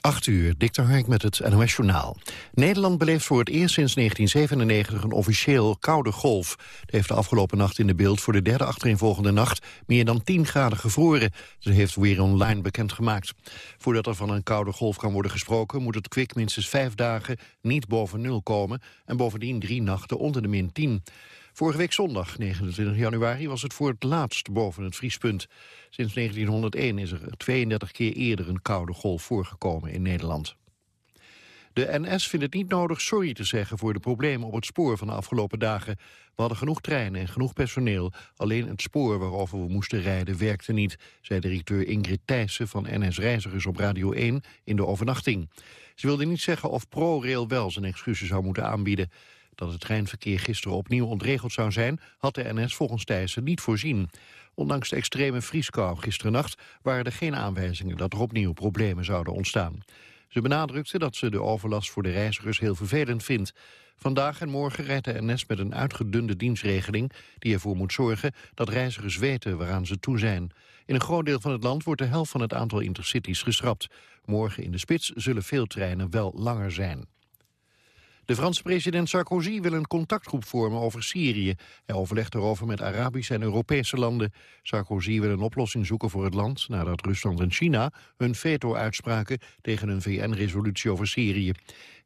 8 uur, Dikter Hark met het NOS Journaal. Nederland beleeft voor het eerst sinds 1997 een officieel koude golf. Het heeft de afgelopen nacht in de beeld voor de derde achtereenvolgende nacht meer dan 10 graden gevroren. Dat heeft Weer Online bekendgemaakt. Voordat er van een koude golf kan worden gesproken moet het kwik minstens vijf dagen niet boven nul komen en bovendien drie nachten onder de min 10. Vorige week zondag, 29 januari, was het voor het laatst boven het vriespunt. Sinds 1901 is er 32 keer eerder een koude golf voorgekomen in Nederland. De NS vindt het niet nodig sorry te zeggen voor de problemen op het spoor van de afgelopen dagen. We hadden genoeg treinen en genoeg personeel. Alleen het spoor waarover we moesten rijden werkte niet, zei directeur Ingrid Thijssen van NS Reizigers op Radio 1 in de overnachting. Ze wilde niet zeggen of ProRail wel zijn excuses zou moeten aanbieden. Dat het treinverkeer gisteren opnieuw ontregeld zou zijn... had de NS volgens Thijssen niet voorzien. Ondanks de extreme vrieskou gisterennacht... waren er geen aanwijzingen dat er opnieuw problemen zouden ontstaan. Ze benadrukte dat ze de overlast voor de reizigers heel vervelend vindt. Vandaag en morgen rijdt de NS met een uitgedunde dienstregeling... die ervoor moet zorgen dat reizigers weten waaraan ze toe zijn. In een groot deel van het land wordt de helft van het aantal intercities geschrapt. Morgen in de spits zullen veel treinen wel langer zijn. De Franse president Sarkozy wil een contactgroep vormen over Syrië. Hij overlegt erover met Arabische en Europese landen. Sarkozy wil een oplossing zoeken voor het land... nadat Rusland en China hun veto uitspraken... tegen een VN-resolutie over Syrië.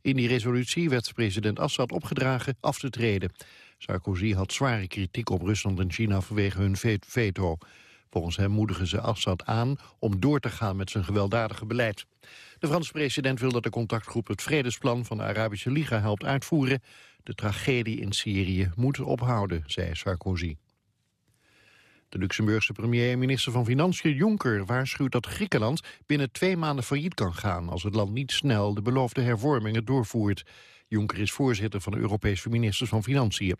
In die resolutie werd president Assad opgedragen af te treden. Sarkozy had zware kritiek op Rusland en China vanwege hun veto. Volgens hem moedigen ze Assad aan om door te gaan met zijn gewelddadige beleid. De Franse president wil dat de contactgroep het vredesplan van de Arabische Liga helpt uitvoeren. De tragedie in Syrië moet ophouden, zei Sarkozy. De Luxemburgse premier en minister van Financiën Juncker waarschuwt dat Griekenland binnen twee maanden failliet kan gaan als het land niet snel de beloofde hervormingen doorvoert. Juncker is voorzitter van de Europese ministers van Financiën.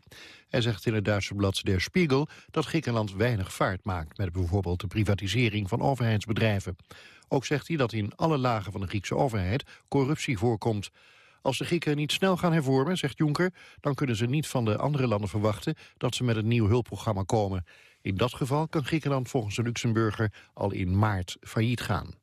Hij zegt in het Duitse blad Der Spiegel dat Griekenland weinig vaart maakt... met bijvoorbeeld de privatisering van overheidsbedrijven. Ook zegt hij dat in alle lagen van de Griekse overheid corruptie voorkomt. Als de Grieken niet snel gaan hervormen, zegt Juncker... dan kunnen ze niet van de andere landen verwachten dat ze met een nieuw hulpprogramma komen. In dat geval kan Griekenland volgens de Luxemburger al in maart failliet gaan.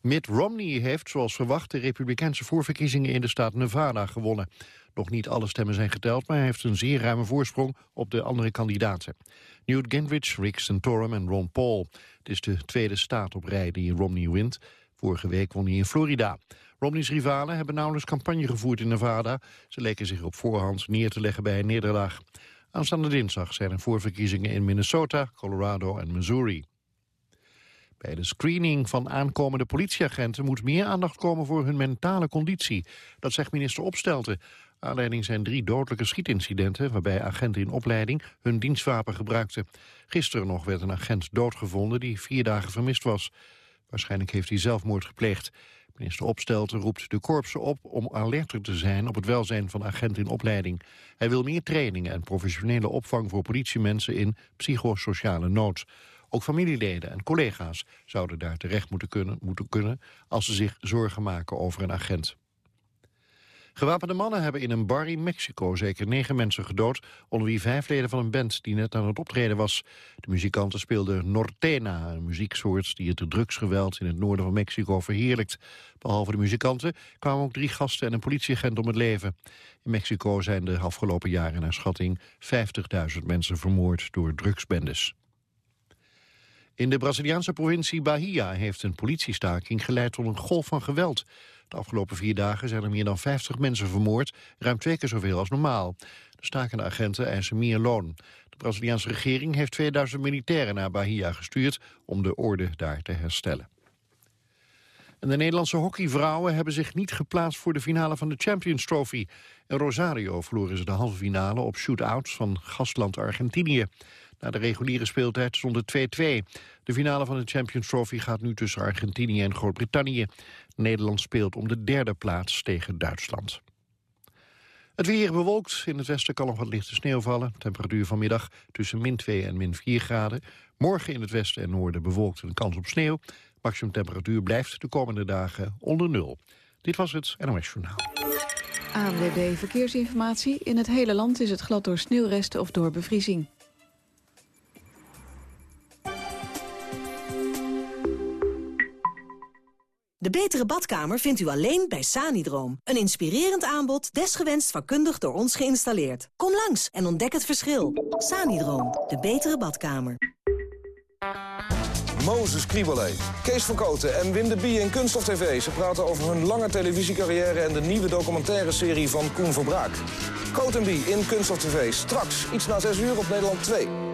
Mitt Romney heeft, zoals verwacht, de republikeinse voorverkiezingen in de staat Nevada gewonnen. Nog niet alle stemmen zijn geteld, maar hij heeft een zeer ruime voorsprong op de andere kandidaten. Newt Gingrich, Rick Santorum en Ron Paul. Het is de tweede staat op rij die Romney wint. Vorige week won hij in Florida. Romney's rivalen hebben nauwelijks campagne gevoerd in Nevada. Ze leken zich op voorhand neer te leggen bij een nederlaag. Aanstaande dinsdag zijn er voorverkiezingen in Minnesota, Colorado en Missouri. Bij de screening van aankomende politieagenten moet meer aandacht komen voor hun mentale conditie. Dat zegt minister Opstelten. Aanleiding zijn drie dodelijke schietincidenten waarbij agenten in opleiding hun dienstwapen gebruikten. Gisteren nog werd een agent doodgevonden die vier dagen vermist was. Waarschijnlijk heeft hij zelfmoord gepleegd. Minister Opstelten roept de korpsen op om alerter te zijn op het welzijn van agenten in opleiding. Hij wil meer trainingen en professionele opvang voor politiemensen in psychosociale nood. Ook familieleden en collega's zouden daar terecht moeten kunnen, moeten kunnen als ze zich zorgen maken over een agent. Gewapende mannen hebben in een bar in Mexico zeker negen mensen gedood... onder wie vijf leden van een band die net aan het optreden was. De muzikanten speelden Nortena, een muzieksoort... die het drugsgeweld in het noorden van Mexico verheerlijkt. Behalve de muzikanten kwamen ook drie gasten en een politieagent om het leven. In Mexico zijn de afgelopen jaren naar schatting 50.000 mensen vermoord door drugsbendes. In de Braziliaanse provincie Bahia heeft een politiestaking geleid tot een golf van geweld. De afgelopen vier dagen zijn er meer dan 50 mensen vermoord, ruim twee keer zoveel als normaal. De stakende agenten eisen meer loon. De Braziliaanse regering heeft 2000 militairen naar Bahia gestuurd om de orde daar te herstellen. En de Nederlandse hockeyvrouwen hebben zich niet geplaatst voor de finale van de Champions Trophy. In Rosario verloren ze de halve finale op shootouts van gastland Argentinië. Na de reguliere speeltijd stond het 2-2. De finale van de Champions Trophy gaat nu tussen Argentinië en Groot-Brittannië. Nederland speelt om de derde plaats tegen Duitsland. Het weer bewolkt. In het westen kan nog wat lichte sneeuw vallen. Temperatuur vanmiddag tussen min 2 en min 4 graden. Morgen in het westen en noorden bewolkt en kans op sneeuw. Maximum temperatuur blijft de komende dagen onder nul. Dit was het NOS Journaal. ANWB Verkeersinformatie. In het hele land is het glad door sneeuwresten of door bevriezing. De betere badkamer vindt u alleen bij Sanidroom. Een inspirerend aanbod, desgewenst vakkundig door ons geïnstalleerd. Kom langs en ontdek het verschil. Sanidroom, de betere badkamer. Mozes Kriebelee, Kees van Koten en Wim de Bie in Kunststof TV. Ze praten over hun lange televisiecarrière en de nieuwe documentaire serie van Koen Verbraak. Coat en Bie in Kunststof TV. Straks, iets na 6 uur op Nederland 2.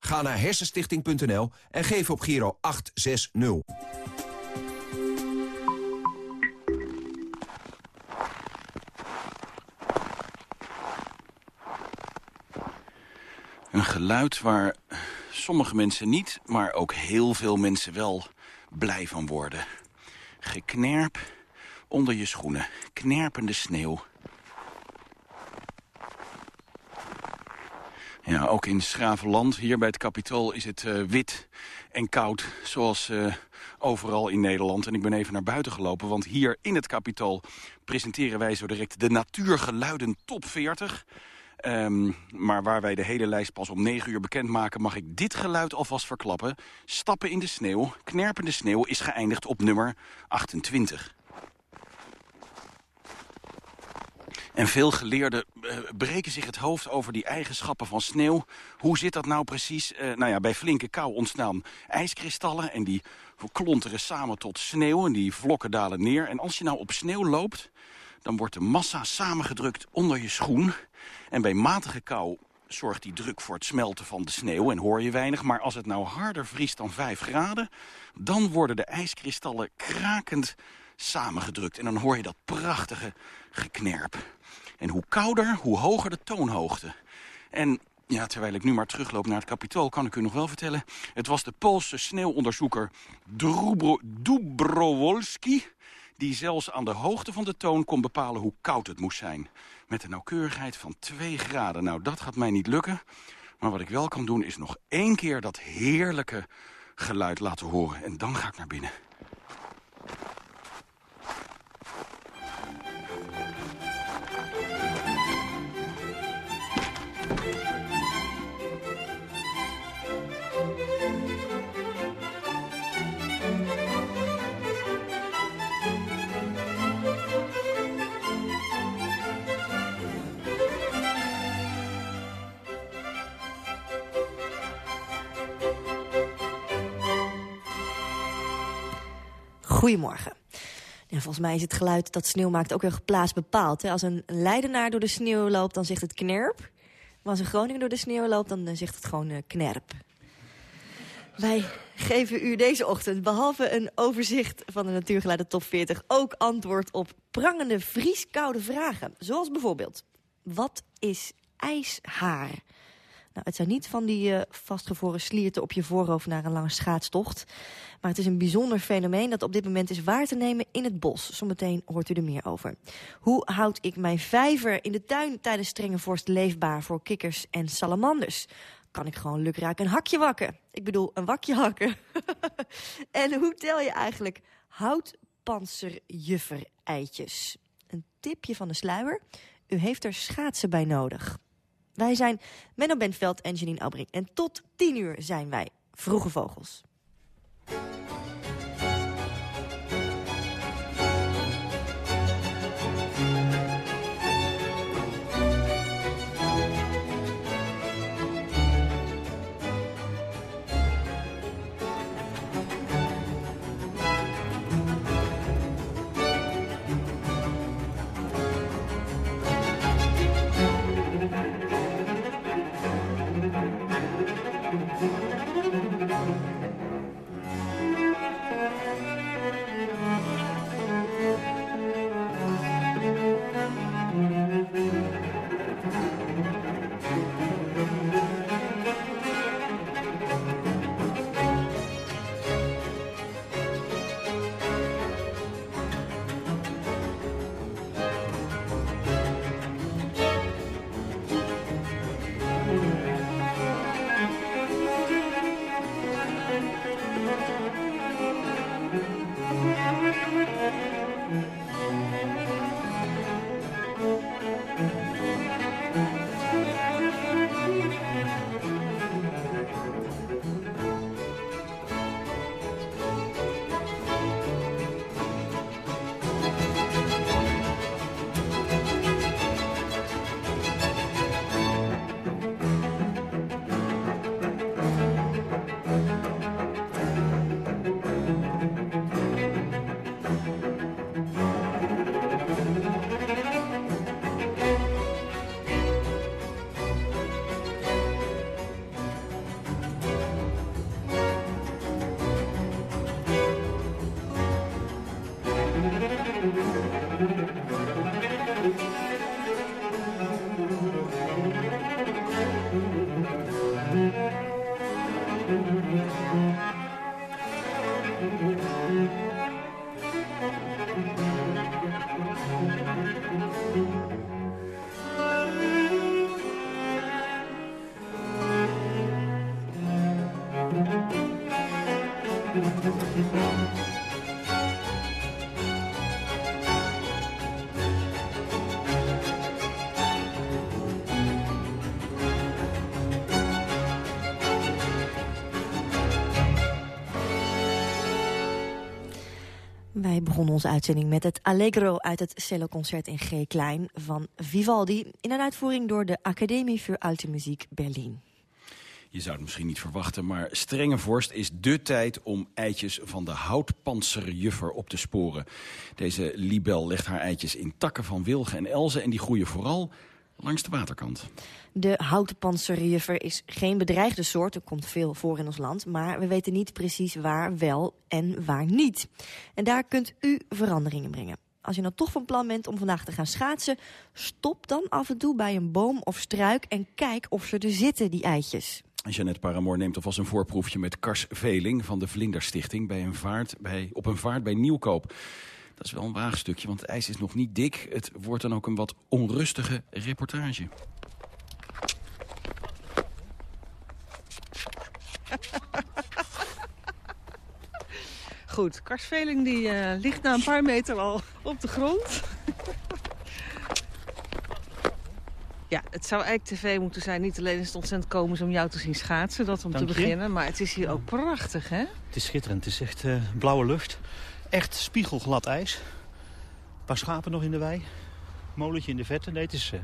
Ga naar hersenstichting.nl en geef op Giro 860. Een geluid waar sommige mensen niet, maar ook heel veel mensen wel blij van worden. Geknerp onder je schoenen, knerpende sneeuw. Ja, ook in Schravenland, hier bij het Capitool, is het uh, wit en koud, zoals uh, overal in Nederland. En ik ben even naar buiten gelopen, want hier in het Capitool presenteren wij zo direct de Natuurgeluiden Top 40. Um, maar waar wij de hele lijst pas om 9 uur bekendmaken... mag ik dit geluid alvast verklappen. Stappen in de sneeuw, knerpende sneeuw, is geëindigd op nummer 28. En veel geleerden uh, breken zich het hoofd over die eigenschappen van sneeuw. Hoe zit dat nou precies? Uh, nou ja, bij flinke kou ontstaan ijskristallen... en die klonteren samen tot sneeuw en die vlokken dalen neer. En als je nou op sneeuw loopt, dan wordt de massa samengedrukt onder je schoen. En bij matige kou zorgt die druk voor het smelten van de sneeuw en hoor je weinig. Maar als het nou harder vriest dan 5 graden, dan worden de ijskristallen krakend samengedrukt. En dan hoor je dat prachtige geknerp. En hoe kouder, hoe hoger de toonhoogte. En ja, terwijl ik nu maar terugloop naar het kapitool, kan ik u nog wel vertellen... het was de Poolse sneeuwonderzoeker Dubrowolski... die zelfs aan de hoogte van de toon kon bepalen hoe koud het moest zijn. Met een nauwkeurigheid van 2 graden. Nou, dat gaat mij niet lukken. Maar wat ik wel kan doen, is nog één keer dat heerlijke geluid laten horen. En dan ga ik naar binnen. Goedemorgen. Volgens mij is het geluid dat sneeuw maakt ook weer plaats bepaald. Hè? Als een Leidenaar door de sneeuw loopt, dan zegt het knerp. Maar als een Groninger door de sneeuw loopt, dan eh, zegt het gewoon uh, knerp. Wij geven u deze ochtend, behalve een overzicht van de Natuurgeluiden Top 40... ook antwoord op prangende vrieskoude vragen. Zoals bijvoorbeeld, wat is ijshaar? Nou, het zijn niet van die uh, vastgevroren slierten op je voorhoofd naar een lange schaatstocht. Maar het is een bijzonder fenomeen dat op dit moment is waar te nemen in het bos. Zometeen hoort u er meer over. Hoe houd ik mijn vijver in de tuin tijdens strenge vorst leefbaar voor kikkers en salamanders? Kan ik gewoon lukraak een hakje wakken? Ik bedoel, een wakje hakken. en hoe tel je eigenlijk houtpanzerjuffer-eitjes? Een tipje van de sluier. U heeft er schaatsen bij nodig. Wij zijn Menno Bentveld en Janine Albring. En tot 10 uur zijn wij Vroege Vogels. Wij begonnen onze uitzending met het Allegro uit het celloconcert in G klein van Vivaldi in een uitvoering door de Academie voor Alte Muziek Berlin. Je zou het misschien niet verwachten, maar strenge vorst is dé tijd om eitjes van de houtpanserjuffer op te sporen. Deze libel legt haar eitjes in takken van wilgen en elzen en die groeien vooral langs de waterkant. De houten panserjuffer is geen bedreigde soort, er komt veel voor in ons land... maar we weten niet precies waar wel en waar niet. En daar kunt u veranderingen brengen. Als je nou toch van plan bent om vandaag te gaan schaatsen... stop dan af en toe bij een boom of struik en kijk of ze er zitten, die eitjes. Jeannette Paramoor neemt alvast een voorproefje met Kars Veling... van de Vlinderstichting bij een vaart bij, op een vaart bij Nieuwkoop. Dat is wel een waagstukje, want het ijs is nog niet dik. Het wordt dan ook een wat onrustige reportage. Goed, Karsveling die uh, ligt na een paar meter al op de grond. ja, het zou eigenlijk tv moeten zijn. Niet alleen is het ontzettend komen om jou te zien schaatsen, dat om Dank te je. beginnen. Maar het is hier ook prachtig, hè? Het is schitterend. Het is echt eh, blauwe lucht. Echt spiegelglad ijs. Een paar schapen nog in de wei. Molentje in de vette. Nee, het is eh,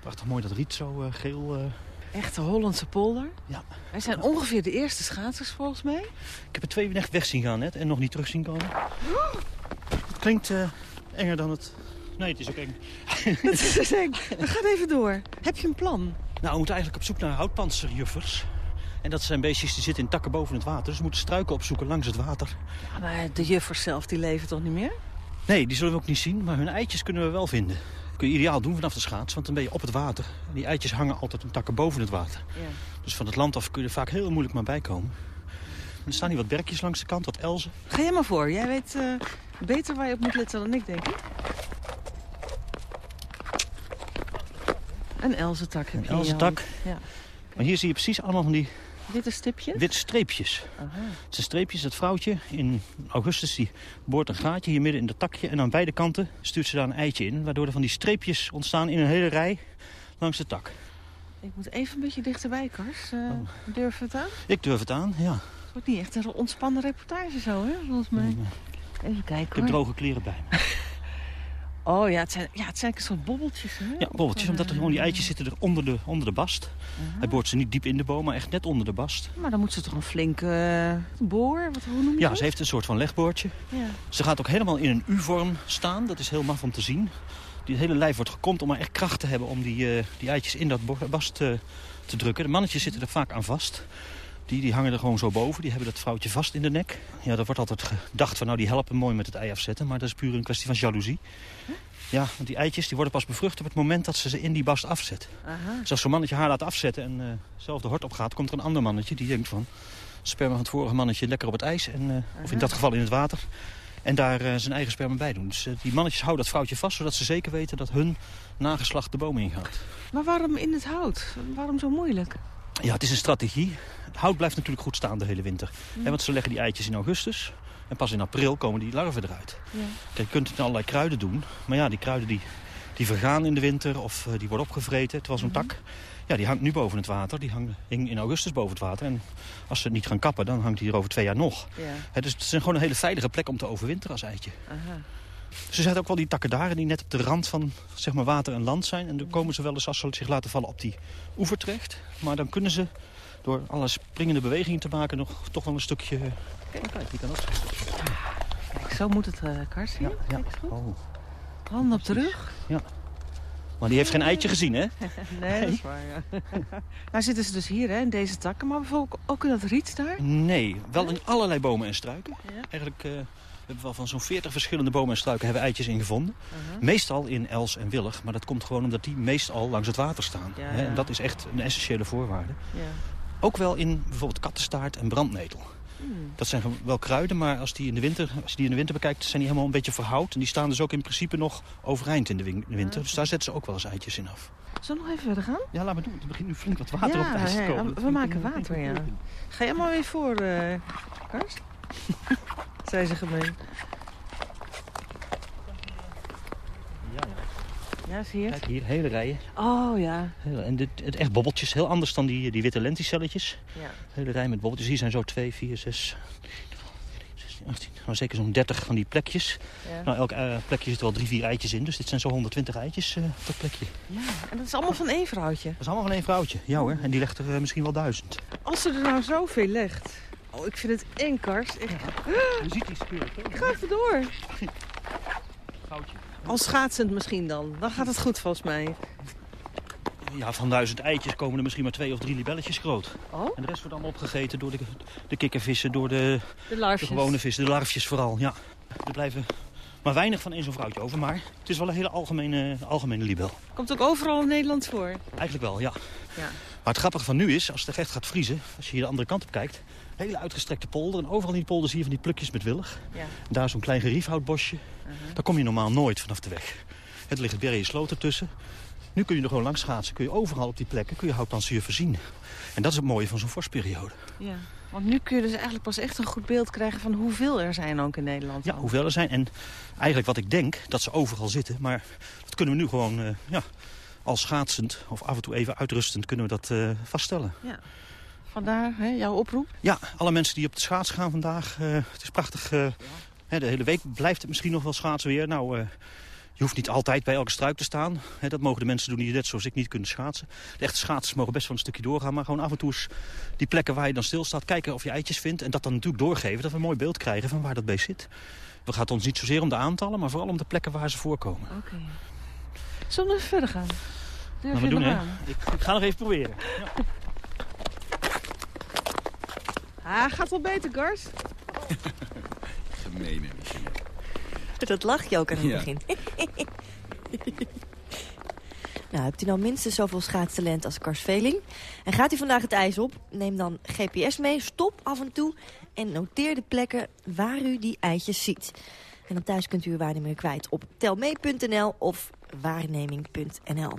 prachtig mooi dat riet zo eh, geel. eh. Echte Hollandse polder. Ja. Wij zijn ongeveer de eerste schaatsers volgens mij. Ik heb er twee echt weg zien gaan net en nog niet terug zien komen. Het klinkt enger dan het... Nee, het is ook eng. Dat is eng. We gaan even door. Heb je een plan? Nou, we moeten eigenlijk op zoek naar houtpanserjuffers. En dat zijn beestjes die zitten in takken boven het water. Dus we moeten struiken opzoeken langs het water. Ja, maar de juffers zelf, die leven toch niet meer? Nee, die zullen we ook niet zien, maar hun eitjes kunnen we wel vinden. Dat kun je ideaal doen vanaf de schaats, want dan ben je op het water. En die eitjes hangen altijd in takken boven het water. Ja. Dus van het land af kun je er vaak heel moeilijk maar bij komen. En er staan hier wat berkjes langs de kant, wat elzen. Ga jij maar voor. Jij weet eh, beter waar je op moet letten dan ik, denk ik. Een elzentak heb Een je je elzentak. Ja. Maar hier zie je precies allemaal van die Witte stipje? witte streepjes. Aha. Het zijn streepjes, dat vrouwtje in augustus die boort een gaatje hier midden in het takje. En aan beide kanten stuurt ze daar een eitje in. Waardoor er van die streepjes ontstaan in een hele rij langs de tak. Ik moet even een beetje dichterbij, Kars. Eh, Oh. Durf het aan? Ik durf het aan, ja. Het wordt niet echt een ontspannen reportage zo, hè, volgens mij. Ik Even kijken, heb hoor. droge kleren bij me. Oh ja, het zijn, ja, het zijn een soort bobbeltjes, hè? Ja, bobbeltjes, omdat er gewoon die eitjes zitten er onder de, onder de bast. Hij boort ze niet diep in de boom, maar echt net onder de bast. Maar dan moet ze toch een flinke eh, boor, wat, hoe noem je Ja, dat? ze heeft een soort van legboordje. Ja. Ze gaat ook helemaal in een U-vorm staan. Dat is heel maf om te zien. Die hele lijf wordt gekomd om maar echt kracht te hebben om die, eh, die eitjes in dat bast eh, te drukken. De mannetjes zitten er vaak aan vast. Die, die hangen er gewoon zo boven. Die hebben dat vrouwtje vast in de nek. Ja, er wordt altijd gedacht van nou die helpen mooi met het ei afzetten. Maar dat is puur een kwestie van jaloezie. Ja, want die eitjes die worden pas bevrucht op het moment dat ze ze in die bast afzet. Aha. Dus als zo'n mannetje haar laat afzetten en eh, zelf de hort opgaat... komt er een ander mannetje die denkt van... sperma van het vorige mannetje lekker op het ijs. En, eh, of in dat geval in het water. En daar eh, zijn eigen sperma bij doen. Dus die mannetjes houden dat vrouwtje vast... zodat ze zeker weten dat hun nageslacht de boom ingaat. Maar waarom in het hout? Waarom zo moeilijk? Ja, het is een strategie. Het hout blijft natuurlijk goed staan de hele winter. Hè, want ze leggen die eitjes in augustus. En pas in april komen die larven eruit. Ja. Kijk, je kunt het in allerlei kruiden doen. Maar ja, die kruiden die, die vergaan in de winter of eh, die worden opgevreten. Terwijl zo'n tak, ja, die hangt nu boven het water. Die hang, hing in augustus boven het water. En als ze het niet gaan kappen, dan hangt die er over twee jaar nog. Ja. Dus het is gewoon een hele veilige plek om te overwinteren als eitje. Aha. Ze zetten ook wel die takken daar die net op de rand van zeg maar, water en land zijn. En dan komen ze wel eens als ze zich laten vallen op die oever terecht. Maar dan kunnen ze door alle springende bewegingen te maken nog toch wel een stukje... Kijk, kijk, die kan ook. Kijk, zo moet het, eh Kars. Ja, hier. ja. Eens goed. Oh. Handen op de rug. Maar die heeft geen eitje gezien, hè? Nee, dat is waar, ja. nou zitten ze dus hier, hè, in deze takken. Maar bijvoorbeeld ook in dat riet daar. Nee, wel in allerlei bomen en struiken. Ja. Eigenlijk eh, hebben wel van zo'n 40 verschillende bomen en struiken hebben we eitjes in gevonden. Meestal in els en willig, maar dat komt gewoon omdat die meestal langs het water staan. Ja, Hè. En dat is echt een essentiële voorwaarde. Ja. Ook wel in bijvoorbeeld kattenstaart en brandnetel. Hmm. Dat zijn wel kruiden, maar als, die in de winter, als je die in de winter bekijkt... zijn die helemaal een beetje verhoud. En die staan dus ook in principe nog overeind in de win- winter. Dus daar zetten ze ook wel eens eitjes in af. Zullen we nog even verder gaan? Ja, laat maar doen. Er begint nu flink wat water op het ijs te komen. we- we maken water, ja. Ga jij maar weer voor, eh Kars? Zei ze gemeen. Ja, zie je het? Kijk hier, hele rijen. Oh, ja. Heel- En dit, het echt bobbeltjes, heel anders dan die, die witte lenticelletjes. Ja. Hele rij met bobbeltjes. Hier zijn zo 2, 4, 6, 16, 18, nou zeker zo'n 30 van die plekjes. Ja. Nou, elk eh, plekje zit er wel drie, vier eitjes in. Dus dit zijn zo 120 eitjes op dat plekje. ja. En dat is allemaal van één vrouwtje. Dat is allemaal van één vrouwtje. Ja hoor. En die legt er eh, misschien wel duizend. Als ze er nou zoveel legt. Oh, ik vind het eng, Kars. Echt. Je ziet die spelen. Ik ga even door. Goudje. Al schaatsend misschien dan. Dan gaat het goed volgens mij. Ja, van duizend eitjes komen er misschien maar twee of drie libelletjes groot. Oh? En de rest wordt allemaal opgegeten door de, de kikkervissen, door de, De de gewone vissen, de larfjes vooral. Ja. Er blijven maar weinig van één zo'n vrouwtje over. Maar het is wel een hele algemene, algemene libel. Komt ook overal in Nederland voor. Eigenlijk wel, ja. Ja. Maar het grappige van nu is, als het echt gaat vriezen... als je hier de andere kant op kijkt... hele uitgestrekte polder. En overal in die polder zie je van die plukjes met willig. Ja. En daar zo'n klein geriefhoutbosje. Daar kom je normaal nooit vanaf de weg. Het ligt bergen sloot ertussen. Nu kun je er gewoon langs schaatsen. Kun je overal op die plekken kun je houtplansuur voorzien. En dat is het mooie van zo'n vorstperiode. Ja. Want nu kun je dus eigenlijk pas echt een goed beeld krijgen van hoeveel er zijn ook in Nederland. Ja, hoeveel er zijn. En eigenlijk wat ik denk, dat ze overal zitten. Maar dat kunnen we nu gewoon eh, ja, als schaatsend of af en toe even uitrustend kunnen we dat eh, vaststellen. Ja. Vandaar hè, jouw oproep. Ja, alle mensen die op de schaats gaan vandaag. eh, het is prachtig. eh, hè, de hele week blijft het misschien nog wel schaatsen weer. Nou, eh, je hoeft niet altijd bij elke struik te staan. Hè, dat mogen de mensen doen die net zoals ik niet kunnen schaatsen. De echte schaatsers mogen best wel een stukje doorgaan. Maar gewoon af en toe die plekken waar je dan stilstaat... kijken of je eitjes vindt. En dat dan natuurlijk doorgeven. Dat we een mooi beeld krijgen van waar dat beest zit. We gaat ons niet zozeer om de aantallen, maar vooral om de plekken waar ze voorkomen. Oké. Zullen we even verder gaan? Durf je we doen, hè? Ik, ik ga nog even proberen. Ah, gaat wel beter, Gars. Gemeen, Dat lach je ook aan het Ja. begin. nou, hebt u nou minstens zoveel schaatstalent als Kars Veling? En gaat u vandaag het ijs op? Neem dan GPS mee, stop af en toe... en noteer de plekken waar u die eitjes ziet. En dan thuis kunt u uw waarnemingen kwijt op telmee.nl of waarneming.nl.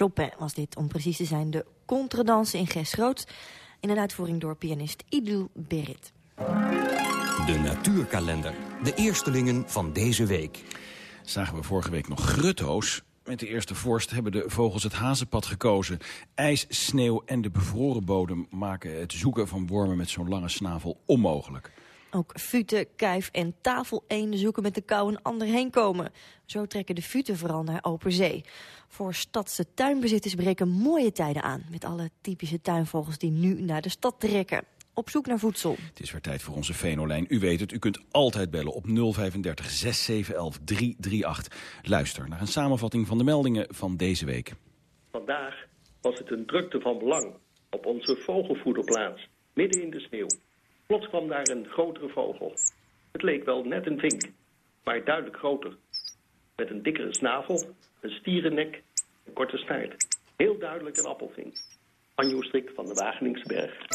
Chopin was dit, om precies te zijn, de contradanse in Ges Groots... in een uitvoering door pianist Idul Berit. De natuurkalender. De eerstelingen van deze week. Zagen we vorige week nog grutto's. Met de eerste vorst hebben de vogels het hazenpad gekozen. IJs, sneeuw en de bevroren bodem maken het zoeken van wormen met zo'n lange snavel onmogelijk. Ook futen, kuif en tafeleenden zoeken met de kou een ander heen komen. Zo trekken de futen vooral naar open zee. Voor stadse tuinbezitters breken mooie tijden aan... met alle typische tuinvogels die nu naar de stad trekken. Op zoek naar voedsel. Het is weer tijd voor onze Venolijn. U weet het, u kunt altijd bellen op 035 6711 338. Luister naar een samenvatting van de meldingen van deze week. Vandaag was het een drukte van belang op onze vogelvoederplaats, midden in de sneeuw. Plots kwam daar een grotere vogel. Het leek wel net een vink, maar duidelijk groter. Met een dikkere snavel, een stierennek, een korte staart. Heel duidelijk een appelvink. Anjo Strik van de Wageningsberg.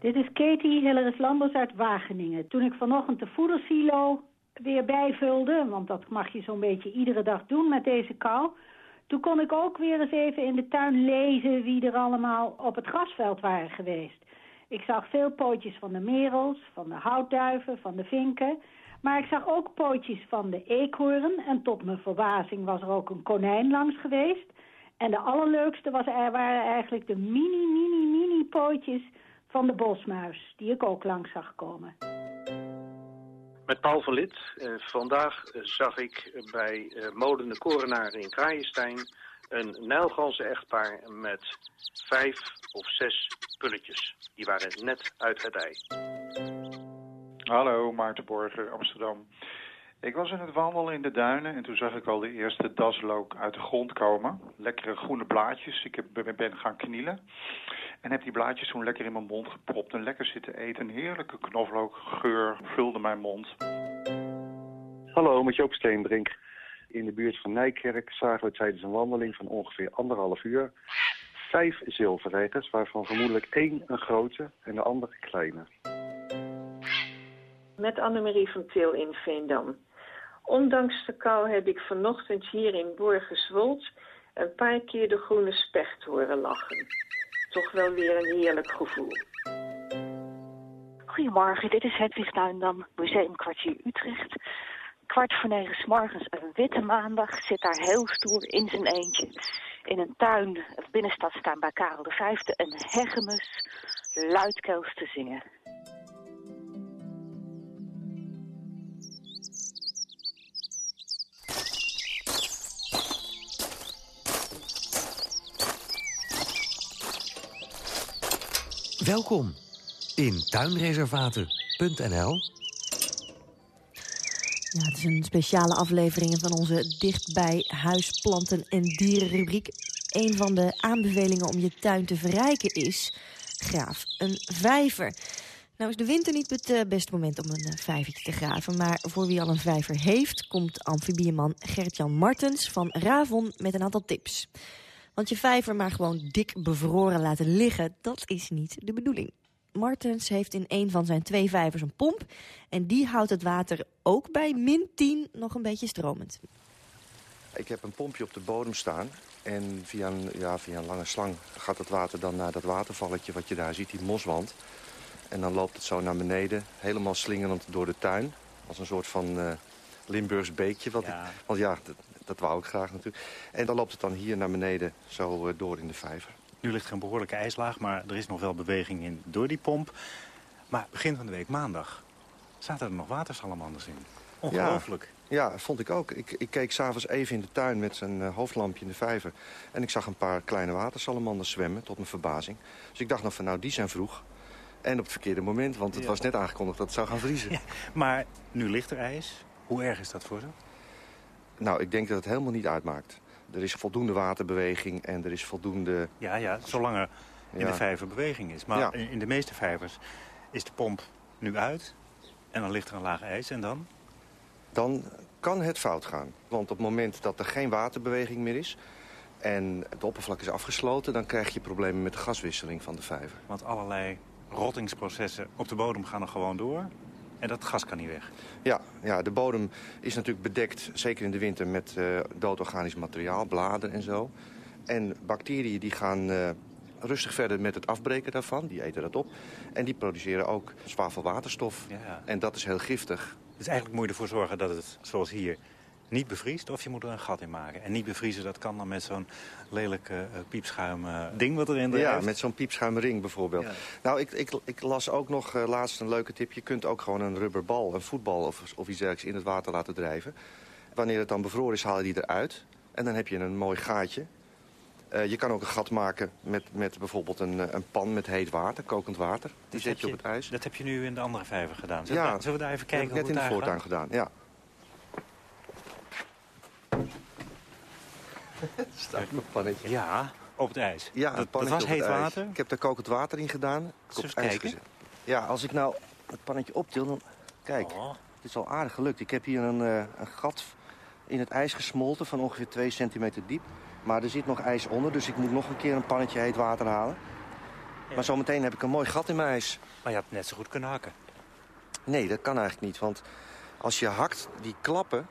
Dit is Katie Hilleris Lambers uit Wageningen. Toen ik vanochtend de voedersilo weer bijvulde, want dat mag je zo'n beetje iedere dag doen met deze kou... toen kon ik ook weer eens even in de tuin lezen wie er allemaal op het grasveld waren geweest. Ik zag veel pootjes van de merels, van de houtduiven, van de vinken... Maar ik zag ook pootjes van de eekhoorn en tot mijn verbazing was er ook een konijn langs geweest. En de allerleukste was, er waren eigenlijk de mini, mini, mini pootjes van de bosmuis, die ik ook langs zag komen. Met Paul van Lid. Uh, vandaag uh, zag ik bij uh, Molen de Korenaren in Kraaienstein een nijlganzen-echtpaar met vijf of zes pulletjes. Die waren net uit het ei. Hallo, Maarten Borger, Amsterdam. Ik was in het wandelen in de duinen en toen zag ik al de eerste daslook uit de grond komen. Lekkere groene blaadjes. Ik heb, ben gaan knielen en heb die blaadjes toen lekker in mijn mond gepropt en lekker zitten eten. Een heerlijke knoflookgeur vulde mijn mond. Hallo, met Joop Steenbrink. In de buurt van Nijkerk zagen we tijdens een wandeling van ongeveer anderhalf uur vijf zilverregers, waarvan vermoedelijk één een grote en de andere kleine. Met Annemarie van Til in Veendam. Ondanks de kou heb ik vanochtend hier in Borgeswold een paar keer de groene specht horen lachen. Toch wel weer een heerlijk gevoel. Goedemorgen, dit is Hedwig Tuindam, Museumkwartier Utrecht. Kwart voor negen s morgens, een witte maandag, zit daar heel stoer in zijn eentje. In een tuin, binnenstad staan bij Karel V, een hegemus luidkeels te zingen. Welkom in tuinreservaten.nl. Ja, het is een speciale aflevering van onze dichtbij huisplanten en dierenrubriek. Een van de aanbevelingen om je tuin te verrijken is... graaf een vijver. Nou is de winter niet het uh, beste moment om een uh, vijvertje te graven... maar voor wie al een vijver heeft... komt amfibieman Gert-Jan Martens van Ravon met een aantal tips. Want je vijver maar gewoon dik bevroren laten liggen... dat is niet de bedoeling. Martens heeft in een van zijn twee vijvers een pomp... en die houdt het water ook bij min 10 nog een beetje stromend. Ik heb een pompje op de bodem staan... en via een, ja, via een lange slang gaat het water dan naar dat watervalletje... wat je daar ziet, die moswand. En dan loopt het zo naar beneden, helemaal slingerend door de tuin. Als een soort van uh, Limburgs beekje. Wat Ja. Ik, want ja, dat, dat wou ik graag natuurlijk. En dan loopt het dan hier naar beneden, zo uh, door in de vijver. Nu ligt er een behoorlijke ijslaag, maar er is nog wel beweging in door die pomp. Maar begin van de week maandag zaten er nog watersalamanders in. Ongelooflijk. Ja, ja, vond ik ook. Ik, ik keek s'avonds even in de tuin met zijn uh, hoofdlampje in de vijver. En ik zag een paar kleine watersalamanders zwemmen, tot mijn verbazing. Dus ik dacht nog van, nou, die zijn vroeg. En op het verkeerde moment, want het Ja. was net aangekondigd dat het zou gaan vriezen. Ja, maar nu ligt er ijs. Hoe erg is dat voor ze? Nou, ik denk dat het helemaal niet uitmaakt. Er is voldoende waterbeweging en er is voldoende... Ja, ja, zolang er in Ja. de vijver beweging is. Maar Ja. in in de meeste vijvers is de pomp nu uit. En dan ligt er een laag ijs en dan? Dan kan het fout gaan. Want op het moment dat er geen waterbeweging meer is... en het oppervlak is afgesloten... dan krijg je problemen met de gaswisseling van de vijver. Want allerlei rottingsprocessen op de bodem gaan er gewoon door. En dat gas kan niet weg. Ja, ja, de bodem is natuurlijk bedekt, zeker in de winter... met dood organisch materiaal, bladeren en zo. En bacteriën die gaan eh, rustig verder met het afbreken daarvan. Die eten dat op. En die produceren ook zwavelwaterstof. Ja. En dat is heel giftig. Dus eigenlijk moet je ervoor zorgen dat het, zoals hier, niet bevriest of je moet er een gat in maken. En niet bevriezen, dat kan dan met zo'n lelijke uh, piepschuim uh, ding wat erin drijft. Ja, met zo'n piepschuimring bijvoorbeeld. Nou, ik, ik, ik, las ook nog uh, laatst een leuke tip. Je kunt ook gewoon een rubberbal, een voetbal of, of iets dergelijks in het water laten drijven. Wanneer het dan bevroren is, haal je die eruit. En dan heb je een mooi gaatje. je kan ook een gat maken met, met bijvoorbeeld een, een pan met heet water, kokend water. Die dat zet je, op het ijs. Dat heb je nu in de andere vijver gedaan. Zullen, ja, we, zullen we daar even kijken net hoe in de het daar voortuin gedaan, ja. Staat mijn pannetje. Ja, op het ijs. Ja, dat, was heet water? Ik heb er kokend water in gedaan. Ik op ijs kijken? gezet. Ja, als ik nou het pannetje optil, dan... Kijk, Oh. het is al aardig gelukt. Ik heb hier een, eh, een gat in het ijs gesmolten van ongeveer 2 centimeter diep. Maar er zit nog ijs onder, dus ik moet nog een keer een pannetje heet water halen. Maar zometeen heb ik een mooi gat in mijn ijs. Maar je had net zo goed kunnen hakken. Nee, dat kan eigenlijk niet. Want als je hakt, die klappen,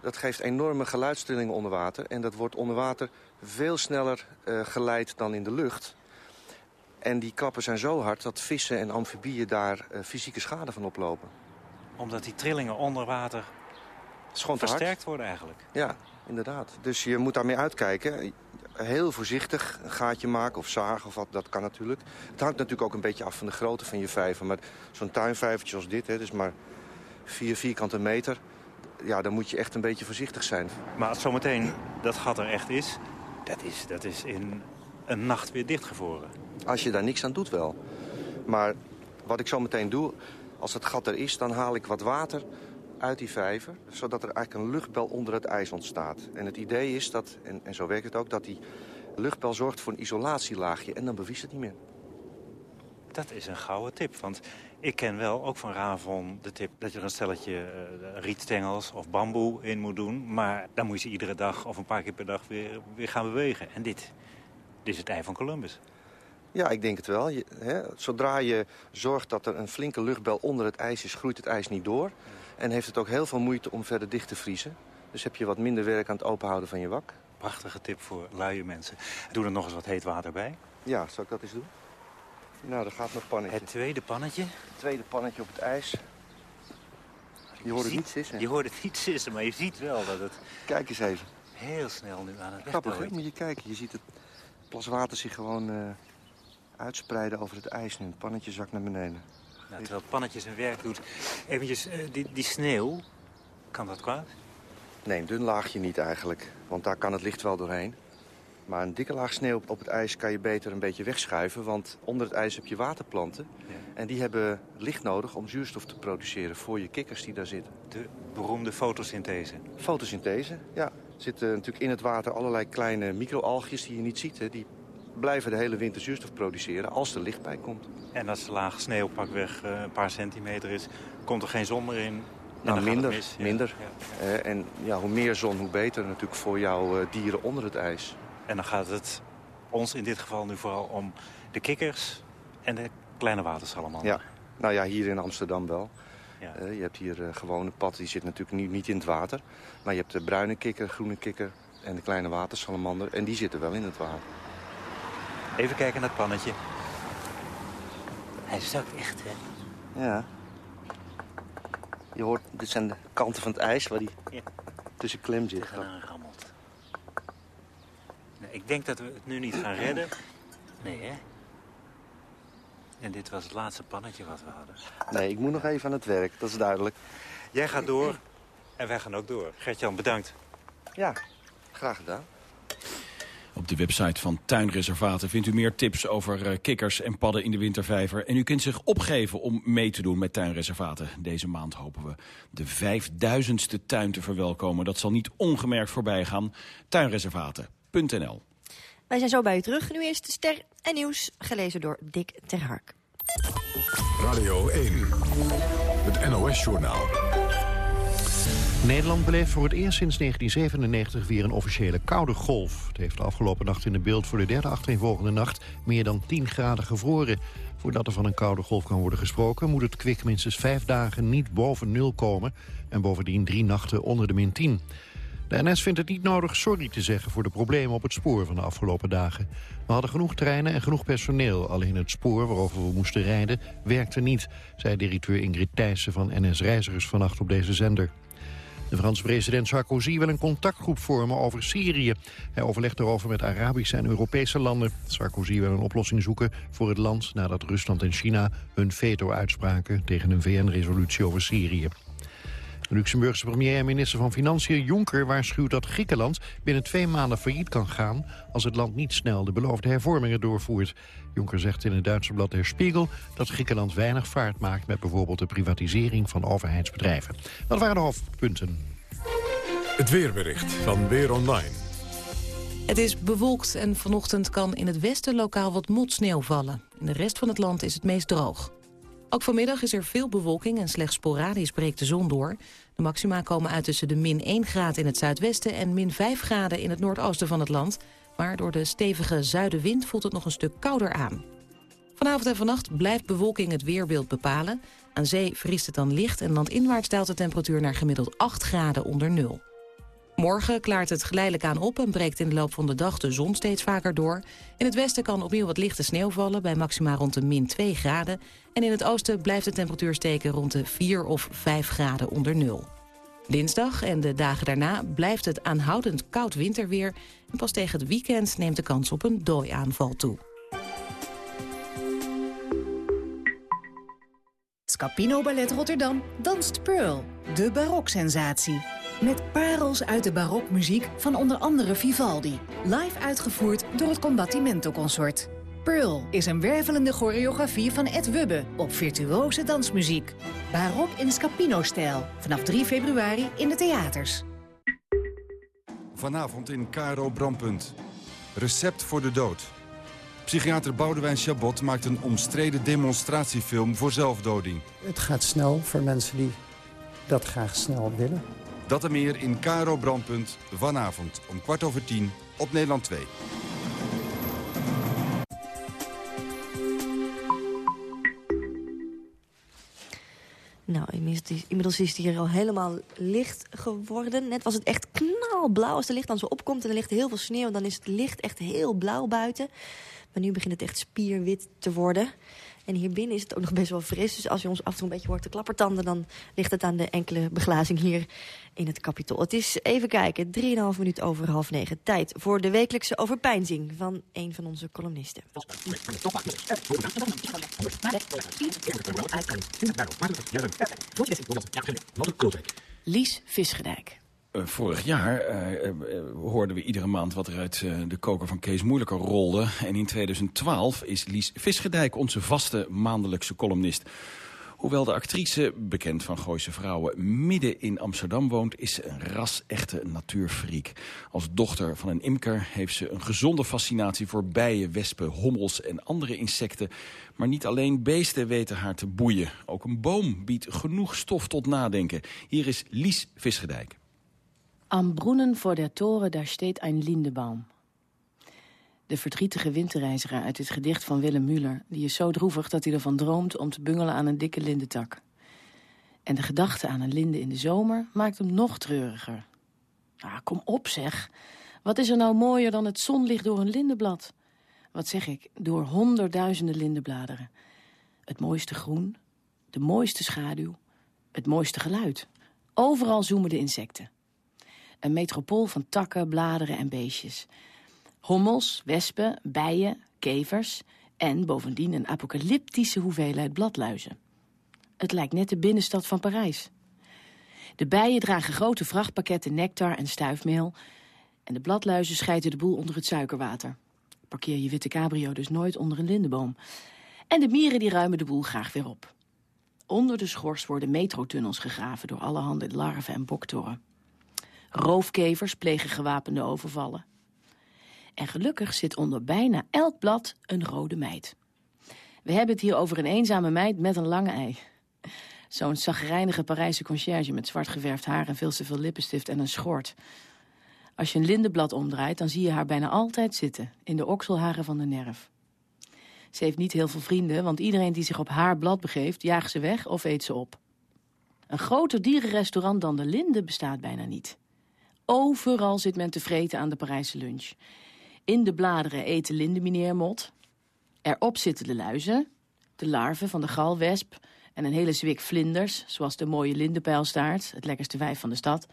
dat geeft enorme geluidstrillingen onder water. En dat wordt onder water veel sneller eh, geleid dan in de lucht. En die klappen zijn zo hard dat vissen en amfibieën daar eh, fysieke schade van oplopen. Omdat die trillingen onder water is hard. versterkt worden eigenlijk. Ja, inderdaad. Dus je moet daarmee uitkijken. Heel voorzichtig een gaatje maken of zagen of wat, dat kan natuurlijk. Het hangt natuurlijk ook een beetje af van de grootte van je vijver. Maar zo'n tuinvijvertje als dit, hè, dus maar 4 vierkante meter... ja, dan moet je echt een beetje voorzichtig zijn. Maar als zometeen dat gat er echt is, dat is, dat is in een nacht weer dichtgevroren. Als je daar niks aan doet wel. Maar wat ik zo meteen doe, als het gat er is... dan haal ik wat water uit die vijver... zodat er eigenlijk een luchtbel onder het ijs ontstaat. En het idee is dat, en, en zo werkt het ook... dat die luchtbel zorgt voor een isolatielaagje en dan bevriest het niet meer. Dat is een gouden tip, want ik ken wel, ook van Ravon, de tip dat je er een stelletje eh, rietstengels of bamboe in moet doen. Maar dan moet je ze iedere dag of een paar keer per dag weer, weer gaan bewegen. En dit, dit is het ei van Columbus. Ja, ik denk het wel. Je, hè, zodra je zorgt dat er een flinke luchtbel onder het ijs is... groeit het ijs niet door. En heeft het ook heel veel moeite om verder dicht te vriezen. Dus heb je wat minder werk aan het openhouden van je wak. Prachtige tip voor luie mensen. Doe er nog eens wat heet water bij. Ja, zal ik dat eens doen? Nou, daar gaat mijn pannetje. Het tweede pannetje. Het tweede pannetje op het ijs. Je hoort het niet sissen. Je hoort het niet sissen, maar je ziet wel dat het Kijk eens even. heel snel nu aan het Grappig, hè? wegdooit. Moet je kijken. Je ziet het plas water zich gewoon eh, uitspreiden over het ijs nu. Het pannetje zakt naar beneden. Nou, terwijl het pannetje zijn werk doet. Eventjes, eh, die, die sneeuw, kan dat kwaad? Nee, een dun laagje niet eigenlijk. Want daar kan het licht wel doorheen. Maar een dikke laag sneeuw op het ijs kan je beter een beetje wegschuiven. Want onder het ijs heb je waterplanten. En die hebben licht nodig om zuurstof te produceren voor je kikkers die daar zitten. De beroemde fotosynthese. Fotosynthese, ja. Er zitten natuurlijk in het water allerlei kleine microalgjes die je niet ziet. Hè. Die blijven de hele winter zuurstof produceren als er licht bij komt. En als de laag sneeuw pakweg eh, een paar centimeter is, komt er geen zon meer in. Nou, minder. mis. Ja. minder. Eh, en ja, hoe meer zon, hoe beter natuurlijk voor jouw eh, dieren onder het ijs. En dan gaat het ons in dit geval nu vooral om de kikkers en de kleine watersalamander. Ja, nou ja, hier in Amsterdam wel. Ja. Eh, je hebt hier uh, gewone pad, die zit natuurlijk niet, niet in het water. Maar je hebt de bruine kikker, groene kikker en de kleine watersalamander. En die zitten wel in het water. Even kijken naar het pannetje. Hij zakt echt, hè? Ja. Je hoort, dit zijn de kanten van het ijs waar die Ja. tussen klem zit. Tegenaan rammelt. Nee, ik denk dat we het nu niet gaan redden. Nee, hè? En dit was het laatste pannetje wat we hadden. Nee, ik moet nog even aan het werk, dat is duidelijk. Jij gaat door en wij gaan ook door. Gert-Jan, bedankt. Ja, graag gedaan. Op de website van Tuinreservaten vindt u meer tips over eh, kikkers en padden in de wintervijver. En u kunt zich opgeven om mee te doen met Tuinreservaten. Deze maand hopen we de vijfduizendste tuin te verwelkomen. Dat zal niet ongemerkt voorbij gaan. Wij zijn zo bij u terug. Nu eerst Ster en Nieuws, gelezen door Dick Terhark. Radio 1, het NOS-journaal. Nederland beleeft voor het eerst sinds 1997 weer een officiële koude golf. Het heeft de afgelopen nacht in de beeld voor de derde achtereenvolgende nacht meer dan 10 graden gevroren. Voordat er van een koude golf kan worden gesproken moet het kwik minstens vijf dagen niet boven nul komen en bovendien drie nachten onder de min 10. De NS vindt het niet nodig sorry te zeggen voor de problemen op het spoor van de afgelopen dagen. We hadden genoeg treinen en genoeg personeel. Alleen het spoor waarover we moesten rijden werkte niet, zei directeur Ingrid Thijssen van NS Reizigers vannacht op deze zender. De Franse president Sarkozy wil een contactgroep vormen over Syrië. Hij overlegt erover met Arabische en Europese landen. Sarkozy wil een oplossing zoeken voor het land nadat Rusland en China hun veto uitspraken tegen een VN-resolutie over Syrië. De Luxemburgse premier en minister van Financiën Juncker waarschuwt dat Griekenland binnen twee maanden failliet kan gaan als het land niet snel de beloofde hervormingen doorvoert. Juncker zegt in het Duitse blad Der Spiegel dat Griekenland weinig vaart maakt met bijvoorbeeld de privatisering van overheidsbedrijven. Dat waren de hoofdpunten. Het weerbericht van Weer Online. Het is bewolkt en vanochtend kan in het westen lokaal wat motsneeuw vallen. In de rest van het land is het meest droog. Ook vanmiddag is er veel bewolking en slechts sporadisch breekt de zon door. De maxima komen uit tussen de min 1 graad in het zuidwesten... en min 5 graden in het noordoosten van het land. Maar door de stevige zuidenwind voelt het nog een stuk kouder aan. Vanavond en vannacht blijft bewolking het weerbeeld bepalen. Aan zee vriest het dan licht en landinwaarts daalt de temperatuur... naar gemiddeld 8 graden onder nul. Morgen klaart het geleidelijk aan op en breekt in de loop van de dag de zon steeds vaker door. In het westen kan opnieuw wat lichte sneeuw vallen bij maxima rond de min 2 graden. En in het oosten blijft de temperatuur steken rond de 4 of 5 graden onder nul. Dinsdag en de dagen daarna blijft het aanhoudend koud winterweer. En pas tegen het weekend neemt de kans op een dooiaanval toe. Scapino Ballet Rotterdam danst Pearl, de baroksensatie. Met parels uit de barokmuziek van onder andere Vivaldi. Live uitgevoerd door het Combattimento Consort. Pearl is een wervelende choreografie van Ed Wubbe op virtuose dansmuziek. Barok in Scapino-stijl. Vanaf 3 februari in de theaters. Vanavond in Caro Brandpunt. Recept voor de dood. Psychiater Boudewijn Chabot maakt een omstreden demonstratiefilm voor zelfdoding. Het gaat snel voor mensen die dat graag snel willen. Dat en meer in Caro Brandpunt vanavond om kwart over tien op Nederland 2. Nou, inmiddels is het hier al helemaal licht geworden. Net was het echt knalblauw. Als de licht dan zo opkomt en er ligt heel veel sneeuw... dan is het licht echt heel blauw buiten. Maar nu begint het echt spierwit te worden. En hier binnen is het ook nog best wel fris. Dus als je ons af en toe een beetje hoort te klappertanden... dan ligt het aan de enkele beglazing hier in het. Het is, even kijken, 3,5 minuut over half negen. Tijd voor de wekelijkse overpeinzing van een van onze columnisten. Lies Visgedijk. Uh, vorig jaar uh, uh, hoorden we iedere maand wat er uit de koker van Kees Moeilijker rolde. En in 2012 is Lies Visgedijk onze vaste maandelijkse columnist. Hoewel de actrice, bekend van Gooise Vrouwen, midden in Amsterdam woont... is ze een ras-echte natuurfreak. Als dochter van een imker heeft ze een gezonde fascinatie voor bijen, wespen, hommels en andere insecten. Maar niet alleen beesten weten haar te boeien. Ook een boom biedt genoeg stof tot nadenken. Hier is Lies Visgedijk. Am Brunnen voor der Toren, daar steekt een lindebaum. De verdrietige winterreiziger uit dit gedicht van Willem Muller... die is zo droevig dat hij ervan droomt om te bungelen aan een dikke lindentak. En de gedachte aan een linde in de zomer maakt hem nog treuriger. Ah, kom op zeg. Wat is er nou mooier dan het zonlicht door een lindenblad? Wat zeg ik, door honderdduizenden lindenbladeren. Het mooiste groen, de mooiste schaduw, het mooiste geluid. Overal zoomen de insecten. Een metropool van takken, bladeren en beestjes. Hommels, wespen, bijen, kevers en bovendien een apocalyptische hoeveelheid bladluizen. Het lijkt net de binnenstad van Parijs. De bijen dragen grote vrachtpakketten nectar en stuifmeel... en de bladluizen scheiden de boel onder het suikerwater. Parkeer je witte cabrio dus nooit onder een lindenboom. En de mieren die ruimen de boel graag weer op. Onder de schors worden metrotunnels gegraven door allerhande larven en boktorren. Roofkevers plegen gewapende overvallen. En gelukkig zit onder bijna elk blad een rode meid. We hebben het hier over een eenzame meid met een lange ei. Zo'n zagrijnige Parijse conciërge met zwart geverfd haar en veel te veel lippenstift en een schort. Als je een lindenblad omdraait, dan zie je haar bijna altijd zitten, in de okselharen van de nerf. Ze heeft niet heel veel vrienden, want iedereen die zich op haar blad begeeft, jaagt ze weg of eet ze op. Een groter dierenrestaurant dan de Linde bestaat bijna niet. Overal zit men te vreten aan de Parijse lunch. In de bladeren eten lindenmineermot. Erop zitten de luizen, de larven van de galwesp En een hele zwik vlinders, zoals de mooie lindenpijlstaart, het lekkerste wijf van de stad.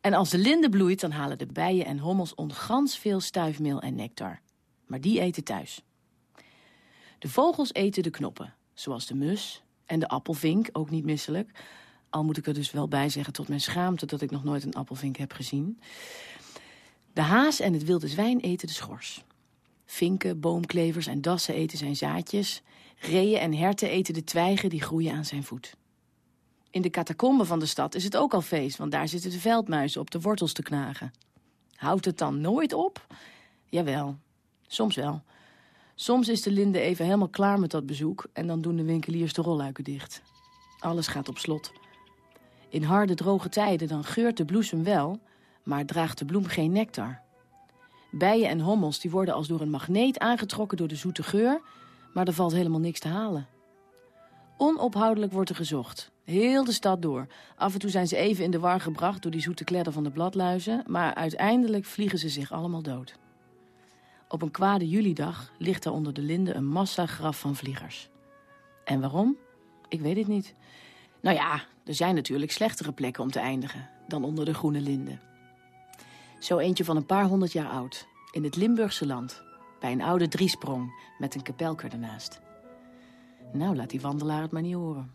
En als de linde bloeit, dan halen de bijen en hommels ongans veel stuifmeel en nectar. Maar die eten thuis. De vogels eten de knoppen, zoals de mus en de appelvink, ook niet misselijk. Al moet ik er dus wel bij zeggen tot mijn schaamte dat ik nog nooit een appelvink heb gezien. De haas en het wilde zwijn eten de schors. Vinken, boomklevers en dassen eten zijn zaadjes. Reeën en herten eten de twijgen die groeien aan zijn voet. In de catacomben van de stad is het ook al feest, want daar zitten de veldmuizen op de wortels te knagen. Houdt het dan nooit op? Jawel, soms wel. Soms is de linde even helemaal klaar met dat bezoek en dan doen de winkeliers de rolluiken dicht. Alles gaat op slot. In harde, droge tijden dan geurt de bloesem wel, maar draagt de bloem geen nectar. Bijen en hommels die worden als door een magneet aangetrokken door de zoete geur, maar er valt helemaal niks te halen. Onophoudelijk wordt er gezocht, heel de stad door. Af en toe zijn ze even in de war gebracht door die zoete kledder van de bladluizen, maar uiteindelijk vliegen ze zich allemaal dood. Op een kwade julidag ligt er onder de linden een massa graf van vliegers. En waarom? Ik weet het niet. Nou ja, er zijn natuurlijk slechtere plekken om te eindigen dan onder de groene linden. Zo eentje van een paar honderd jaar oud, in het Limburgse land, bij een oude driesprong met een kapelker ernaast. Nou, laat die wandelaar het maar niet horen.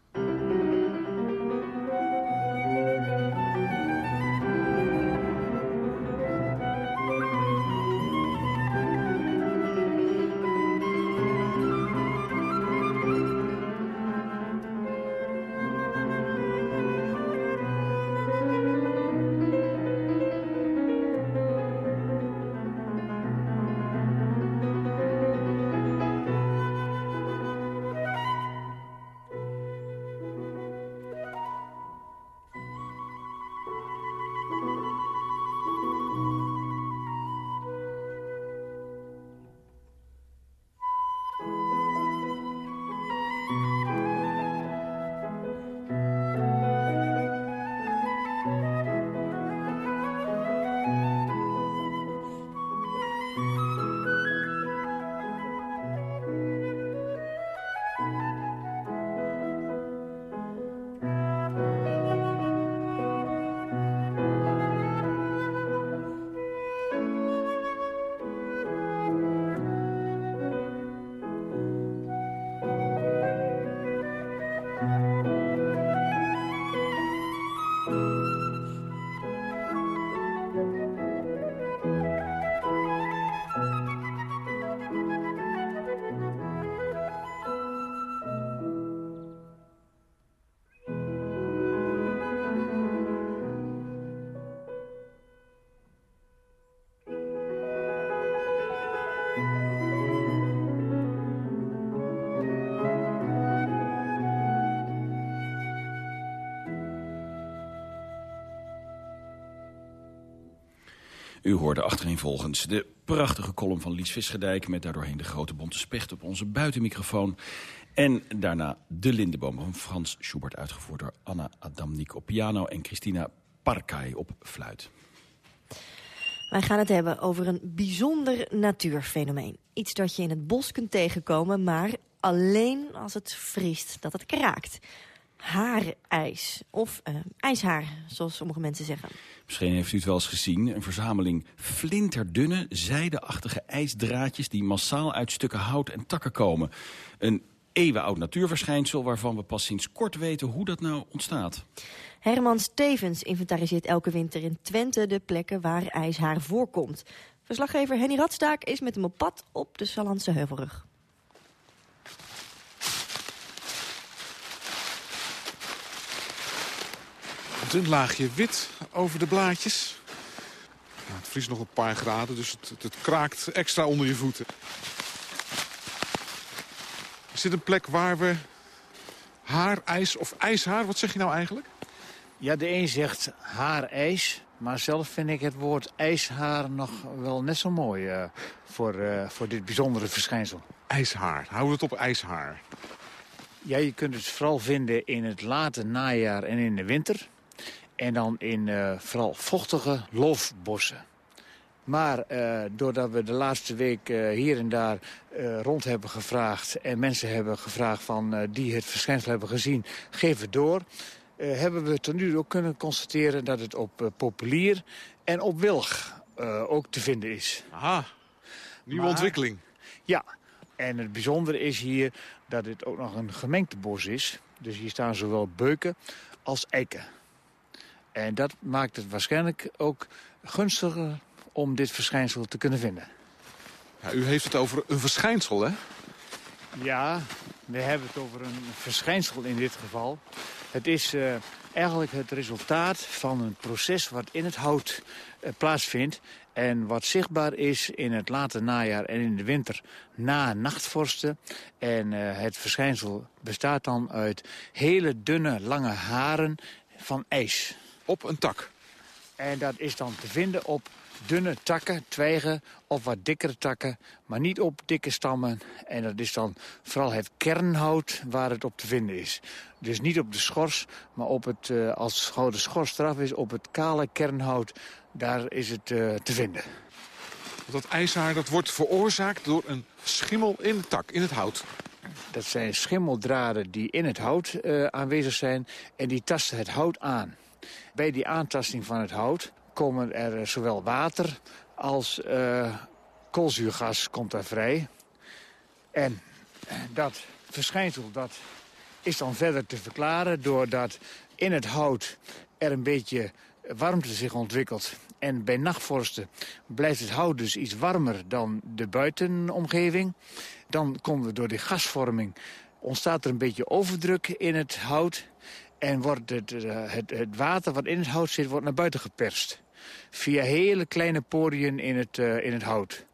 U hoorde achtereenvolgens de prachtige column van Lies Visgedijk... met daardoorheen de grote bonte specht op onze buitenmicrofoon. En daarna De Lindeboom van Frans Schubert... uitgevoerd door Anna Adamnik op piano en Christina Parkai op fluit. Wij gaan het hebben over een bijzonder natuurfenomeen. Iets dat je in het bos kunt tegenkomen, maar alleen als het vriest, dat het kraakt. Haarijs, of uh, ijshaar, zoals sommige mensen zeggen. Misschien heeft u het wel eens gezien. Een verzameling flinterdunne, zijdeachtige ijsdraadjes... die massaal uit stukken hout en takken komen. Een eeuwenoud natuurverschijnsel waarvan we pas sinds kort weten hoe dat nou ontstaat. Herman Stevens inventariseert elke winter in Twente de plekken waar ijshaar voorkomt. Verslaggever Henny Radstaak is met hem op pad op de Sallandse Heuvelrug. Dun laagje wit over de blaadjes. Ja, het vriest nog een paar graden, dus het, het, het kraakt extra onder je voeten. Is dit een plek waar we haar, ijs of ijshaar, wat zeg je nou eigenlijk? Ja, de een zegt haarijs, maar zelf vind ik het woord ijshaar nog wel net zo mooi uh, voor, uh, voor dit bijzondere verschijnsel. Ijshaar, houden we het op ijshaar? Ja, je kunt het vooral vinden in het late najaar en in de winter. En dan in uh, vooral vochtige loofbossen. Maar eh, doordat we de laatste week eh, hier en daar eh, rond hebben gevraagd... en mensen hebben gevraagd van, eh, die het verschijnsel hebben gezien, geef het door... eh, hebben we tot nu toe ook kunnen constateren dat het op eh, populier en op wilg eh, ook te vinden is. Aha, nieuwe Maar- ontwikkeling. Ja, en het bijzondere is hier dat het ook nog een gemengd bos is. Dus hier staan zowel beuken als eiken. En dat maakt het waarschijnlijk ook gunstiger om dit verschijnsel te kunnen vinden. Ja, u heeft het over een verschijnsel, hè? Ja, we hebben het over een verschijnsel in dit geval. Het is eh, eigenlijk het resultaat van een proces wat in het hout eh, plaatsvindt... en wat zichtbaar is in het late najaar en in de winter na nachtvorsten. En eh, het verschijnsel bestaat dan uit hele dunne, lange haren van ijs. Op een tak? En dat is dan te vinden op dunne takken, twijgen of wat dikkere takken, maar niet op dikke stammen. En dat is dan vooral het kernhout waar het op te vinden is. Dus niet op de schors, maar op het, eh, als de schors eraf is, op het kale kernhout, daar is het eh, te vinden. Dat ijshaar dat wordt veroorzaakt door een schimmel in de tak, in het hout. Dat zijn schimmeldraden die in het hout eh, aanwezig zijn en die tasten het hout aan. Bij die aantasting van het hout komen er eh, zowel water als eh, koolzuurgas komt daar vrij. En dat verschijnsel dat is dan verder te verklaren doordat in het hout er een beetje warmte zich ontwikkelt. En bij nachtvorsten blijft het hout dus iets warmer dan de buitenomgeving. Dan komen we door die gasvorming, ontstaat er een beetje overdruk in het hout. En wordt het, eh, het, het water wat in het hout zit, wordt naar buiten geperst. Via hele kleine poriën in het, eh, in het hout.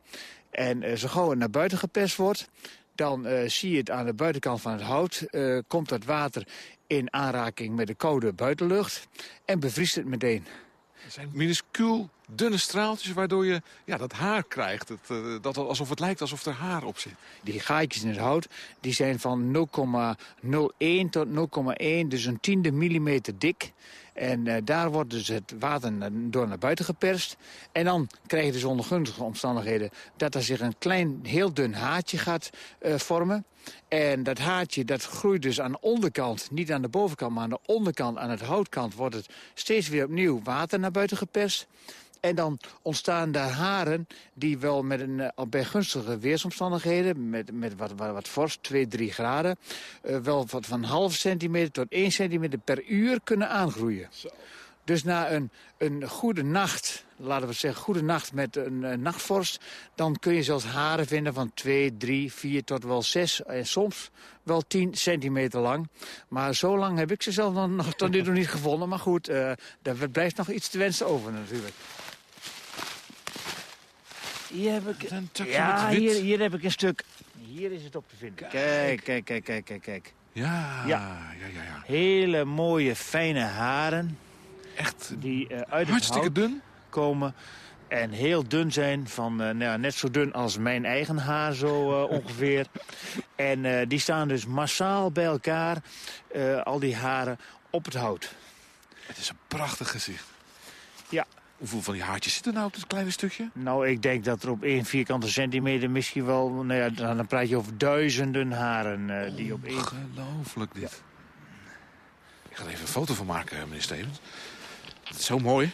En eh, zo gauw het naar buiten geperst wordt, dan zie je het aan de buitenkant van het hout. komt dat water in aanraking met de koude buitenlucht en bevriest het meteen. Het zijn minuscuul dunne straaltjes waardoor je ja, dat haar krijgt. Het, eh, dat alsof het lijkt alsof er haar op zit. Die gaatjes in het hout die zijn van 0,01 tot 0,1, dus een tiende millimeter dik. En eh, daar wordt dus het water door naar buiten geperst. En dan krijg je dus onder gunstige omstandigheden... dat er zich een klein, heel dun haartje gaat eh, vormen. En dat haartje dat groeit dus aan de onderkant, niet aan de bovenkant... maar aan de onderkant, aan het houtkant, wordt het steeds weer opnieuw water naar buiten geperst. En dan ontstaan daar haren die wel met een, eh, bij gunstige weersomstandigheden... met, met wat, wat, wat vorst, 2, 3 graden... wel wat van half centimeter tot 1 centimeter per uur kunnen aangroeien. Dus na een, een goede nacht, laten we zeggen goede nacht met een eh, nachtvorst... dan kun je zelfs haren vinden van 2, 3, 4 tot wel 6 en soms wel 10 centimeter lang. Maar zo lang heb ik ze zelf nog, nog tot nu toe niet gevonden. Maar goed, eh daar blijft nog iets te wensen over natuurlijk. Hier heb ik, ja, met wit. hier, hier heb ik een stuk. Hier is het op te vinden. Kijk, kijk, kijk, kijk, kijk, kijk. Ja, Ja. ja, ja, ja. Hele mooie, fijne haren. Echt die eh, uit het hartstikke hout dun. komen. En heel dun zijn, van, eh, nou, ja, net zo dun als mijn eigen haar zo eh, ongeveer. En die staan dus massaal bij elkaar, al die haren, op het hout. Het is een prachtig gezicht. Ja. Hoeveel van die haartjes zitten nou op dit kleine stukje? Nou, ik denk dat er op één vierkante centimeter misschien wel... Nou ja, dan dan praat je over duizenden haren eh, die op één... Ongelooflijk dit. Ik ga er even een foto van maken, meneer Stevens. Het is zo mooi.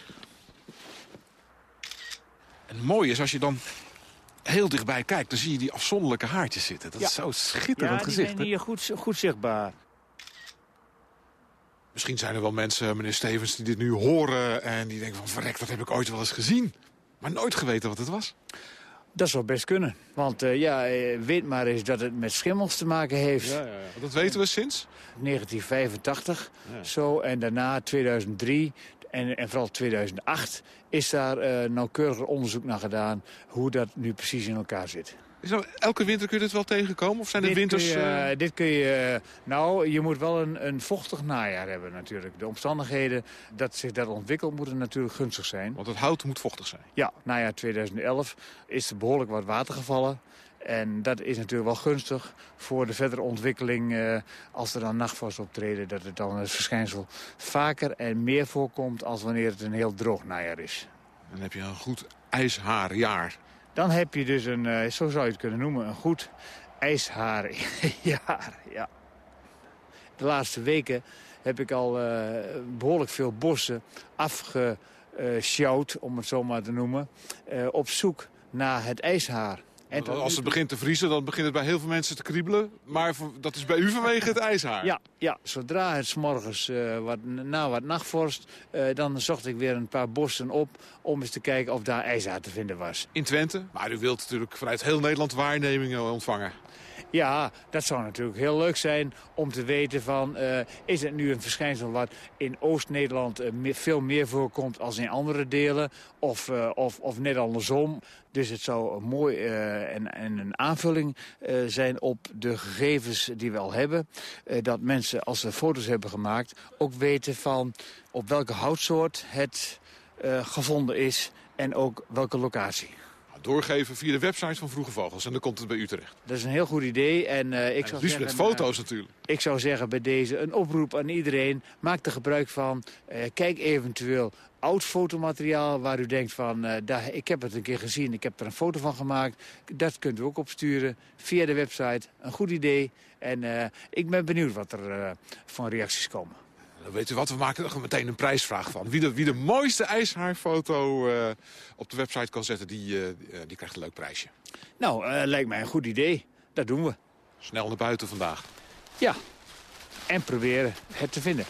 En het mooie is, als je dan heel dichtbij kijkt... dan zie je die afzonderlijke haartjes zitten. Dat Ja. is zo schitterend ja, die gezicht. zijn hier goed, goed zichtbaar. Misschien zijn er wel mensen, meneer Stevens, die dit nu horen... en die denken van, verrek, dat heb ik ooit wel eens gezien. Maar nooit geweten wat het was. Dat zou best kunnen. Want eh, ja, eh, weet maar eens dat het met schimmels te maken heeft. Ja, ja, ja. Dat weten we sinds? 1985, Ja. zo. En daarna 2003 en, en vooral 2008 is daar eh, nauwkeuriger onderzoek naar gedaan... hoe dat nu precies in elkaar zit. Is nou, elke winter kun je dit wel tegenkomen? Of zijn Dit winters... Kun je, eh, eh, dit kun je... eh, nou, je moet wel een, een vochtig najaar hebben natuurlijk. De omstandigheden dat zich dat ontwikkelt moeten natuurlijk gunstig zijn. Want het hout moet vochtig zijn. Ja, najaar 2011 is er behoorlijk wat water gevallen. En dat is natuurlijk wel gunstig voor de verdere ontwikkeling... als er dan nachtvorst optreden... dat het dan het verschijnsel vaker en meer voorkomt... als wanneer het een heel droog najaar is. dan heb je een goed ijshaarjaar. Dan heb je dus een, eh, zo zou je het kunnen noemen, een goed ijshaarjaar. Ja. De laatste weken heb ik al uh, behoorlijk veel bossen afgesjouwd, om het zo maar te noemen, uh, op zoek naar het ijshaar. En als het begint te vriezen, dan begint het bij heel veel mensen te kriebelen. Maar dat is bij u vanwege het ijshaar. Ja, ja. zodra het s morgens uh, wat, na wat nachtvorst... Uh, dan zocht ik weer een paar bossen op om eens te kijken of daar ijshaar te vinden was. In Twente? Maar u wilt natuurlijk vanuit heel Nederland waarnemingen ontvangen. Ja, dat zou natuurlijk heel leuk zijn om te weten van... Uh, is het nu een verschijnsel wat in Oost-Nederland uh, veel meer voorkomt als in andere delen? Of, uh, of, of net andersom? Dus het zou mooi en, en, een aanvulling zijn op de gegevens die we al hebben. dat mensen, als ze foto's hebben gemaakt, ook weten van op welke houtsoort het gevonden is... en ook welke locatie doorgeven via de website van Vroege Vogels. En dan komt het bij u terecht. Dat is een heel goed idee. En, uh, ik zou liefst zeggen, met foto's natuurlijk. Ik zou zeggen bij deze een oproep aan iedereen. Maak er gebruik van. Uh, kijk eventueel oud fotomateriaal waar u denkt van... Uh, daar, ik heb het een keer gezien, ik heb er een foto van gemaakt. Dat kunt u ook opsturen via de website. Een goed idee. En ik ben benieuwd wat er van reacties komen. Dan weet u wat, we maken er meteen een prijsvraag van. Wie de, wie de mooiste ijshaarfoto uh, op de website kan zetten, die, uh, die krijgt een leuk prijsje. Nou, uh, lijkt mij een goed idee. Dat doen we. Snel naar buiten vandaag. Ja, en proberen het te vinden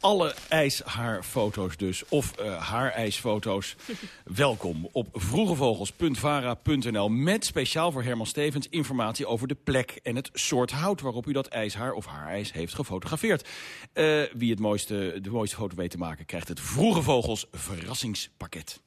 alle ijshaarfoto's dus, of uh, haarijsfoto's. Welkom op vroegevogels.vara.nl met speciaal voor Herman Stevens informatie over de plek en het soort hout waarop u dat ijshaar of haarijs heeft gefotografeerd. Uh, wie het mooiste, de mooiste foto weet te maken krijgt het Vroege Vogels verrassingspakket.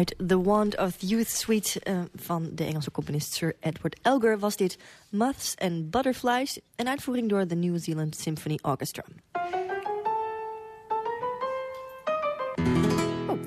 Uit The Wand of Youth Suite uh, van de Engelse componist Sir Edward Elgar... was dit Moths and Butterflies, een uitvoering door de New Zealand Symphony Orchestra. Oh.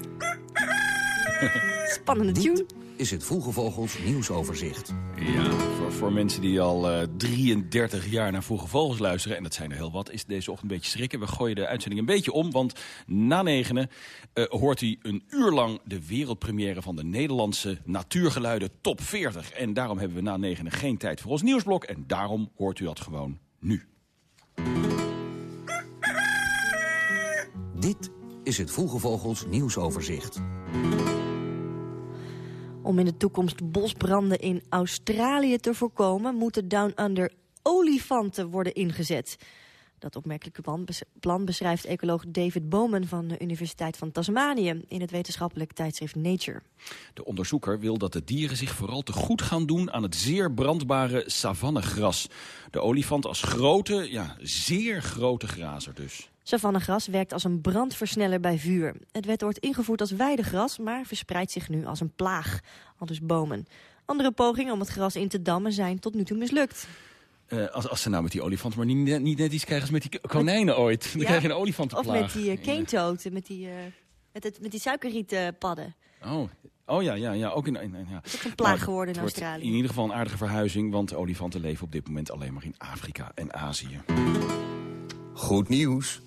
Spannende tune is het Vroege Vogels nieuwsoverzicht. Ja, voor, voor mensen die al uh, 33 jaar naar Vroege Vogels luisteren... en dat zijn er heel wat, is deze ochtend een beetje schrikken. We gooien de uitzending een beetje om, want na negenen... Uh, hoort u een uur lang de wereldpremière van de Nederlandse Natuurgeluiden Top 40. En daarom hebben we na negenen geen tijd voor ons nieuwsblok... en daarom hoort u dat gewoon nu. Dit is het Vroege Vogels nieuwsoverzicht. Om in de toekomst bosbranden in Australië te voorkomen... moeten Down Under olifanten worden ingezet. Dat opmerkelijke plan, beschrijft ecoloog David Bowman van de Universiteit van Tasmanië in het wetenschappelijk tijdschrift Nature. De onderzoeker wil dat de dieren zich vooral te goed gaan doen aan het zeer brandbare savannegras. De olifant als grote, ja, zeer grote grazer dus. Savannegras werkt als een brandversneller bij vuur. Het werd ooit ingevoerd als weidegras, maar verspreidt zich nu als een plaag, aldus bomen. Andere pogingen om het gras in te dammen zijn tot nu toe mislukt. Uh, als, als ze nou met die olifant maar niet, niet net iets krijgen als met die konijnen ooit. Dan krijg je een olifantenplaag. Of met die uh, keentoten, met die, uh, met, het, met die suikerrietpadden. Oh. oh ja, ja, ja. Ook in, in, ja. Het is ook een plaag nou, geworden in Australië. In ieder geval een aardige verhuizing, want olifanten leven op dit moment alleen maar in Afrika en Azië. Goed nieuws.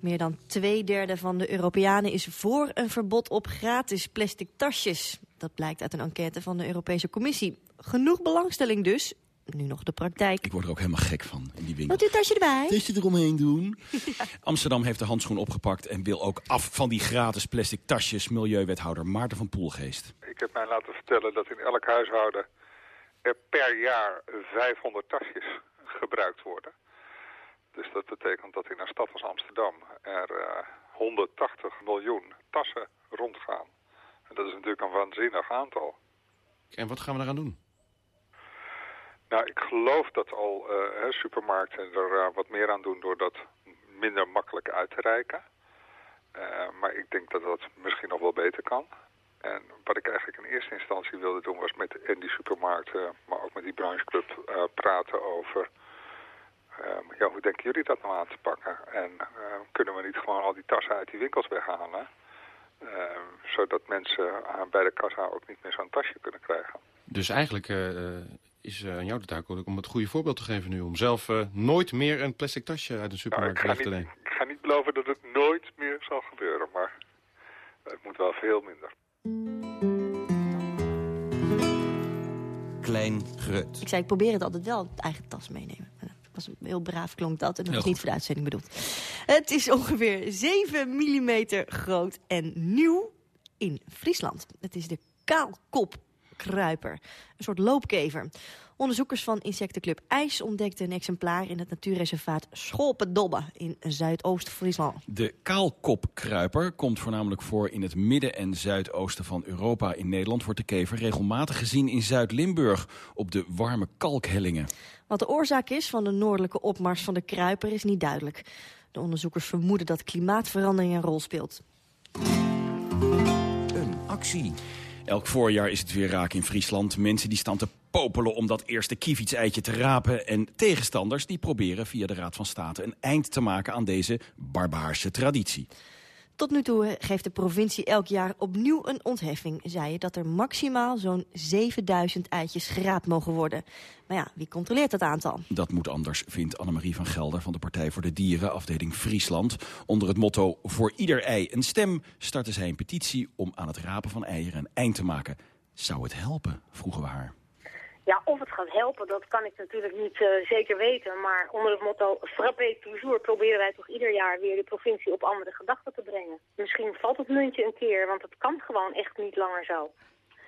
Meer dan twee derde van de Europeanen is voor een verbod op gratis plastic tasjes. Dat blijkt uit een enquête van de Europese Commissie. Genoeg belangstelling dus nu nog de praktijk. Ik word er ook helemaal gek van in die winkel. Wat u tasje erbij? Tasje eromheen doen. Amsterdam heeft de handschoen opgepakt en wil ook af van die gratis plastic tasjes. Milieuwethouder Maarten van Poelgeest. Ik heb mij laten vertellen dat in elk huishouden er per jaar 500 tasjes gebruikt worden. Dus dat betekent dat in een stad als Amsterdam er uh, 180 miljoen tassen rondgaan. En dat is natuurlijk een waanzinnig aantal. En wat gaan we eraan doen? Nou, ik geloof dat al uh, supermarkten er uh, wat meer aan doen door dat minder makkelijk uit te reiken. Uh, maar ik denk dat dat misschien nog wel beter kan. En wat ik eigenlijk in eerste instantie wilde doen was met in die supermarkten, maar ook met die brancheclub praten over... ja, hoe denken jullie dat nou aan te pakken? En kunnen we niet gewoon al die tassen uit die winkels weghalen? zodat mensen bij de kassa ook niet meer zo'n tasje kunnen krijgen. Dus eigenlijk is uh, aan jou de taak om het goede voorbeeld te geven nu. Om zelf uh, nooit meer een plastic tasje uit een supermarkt nou, te nemen. Ik ga niet beloven dat het nooit meer zal gebeuren, maar het moet wel veel minder. Klein grut. Ik zei, ik probeer het altijd wel, eigen tas meenemen. Was heel braaf klonk dat en dat is niet voor de uitzending bedoeld. Het is ongeveer 7 mm groot en nieuw in Friesland. Het is de kaalkop kruiper. Een soort loopkever. Onderzoekers van insectenclub IJs ontdekten een exemplaar in het natuurreservaat Scholpendobbe in Zuidoost-Friesland. De kaalkopkruiper komt voornamelijk voor in het midden en zuidoosten van Europa. In Nederland wordt de kever regelmatig gezien in Zuid-Limburg op de warme kalkhellingen. Wat de oorzaak is van de noordelijke opmars van de kruiper is niet duidelijk. De onderzoekers vermoeden dat klimaatverandering een rol speelt. Een actie. Elk voorjaar is het weer raak in Friesland. Mensen die staan te popelen om dat eerste kievitseitje te rapen. En tegenstanders die proberen via de Raad van State een eind te maken aan deze barbaarse traditie. Tot nu toe geeft de provincie elk jaar opnieuw een ontheffing. Zei je dat er maximaal zo'n 7000 eitjes geraapt mogen worden. Maar ja, wie controleert dat aantal? Dat moet anders, vindt Annemarie van Gelder van de Partij voor de Dieren, afdeling Friesland. Onder het motto voor ieder ei een stem startte zij een petitie om aan het rapen van eieren een eind te maken. Zou het helpen, vroegen we haar. Ja, of het gaat helpen, dat kan ik natuurlijk niet uh, zeker weten. Maar onder het motto frappé toujours proberen wij toch ieder jaar weer de provincie op andere gedachten te brengen. Misschien valt het muntje een keer, want het kan gewoon echt niet langer zo.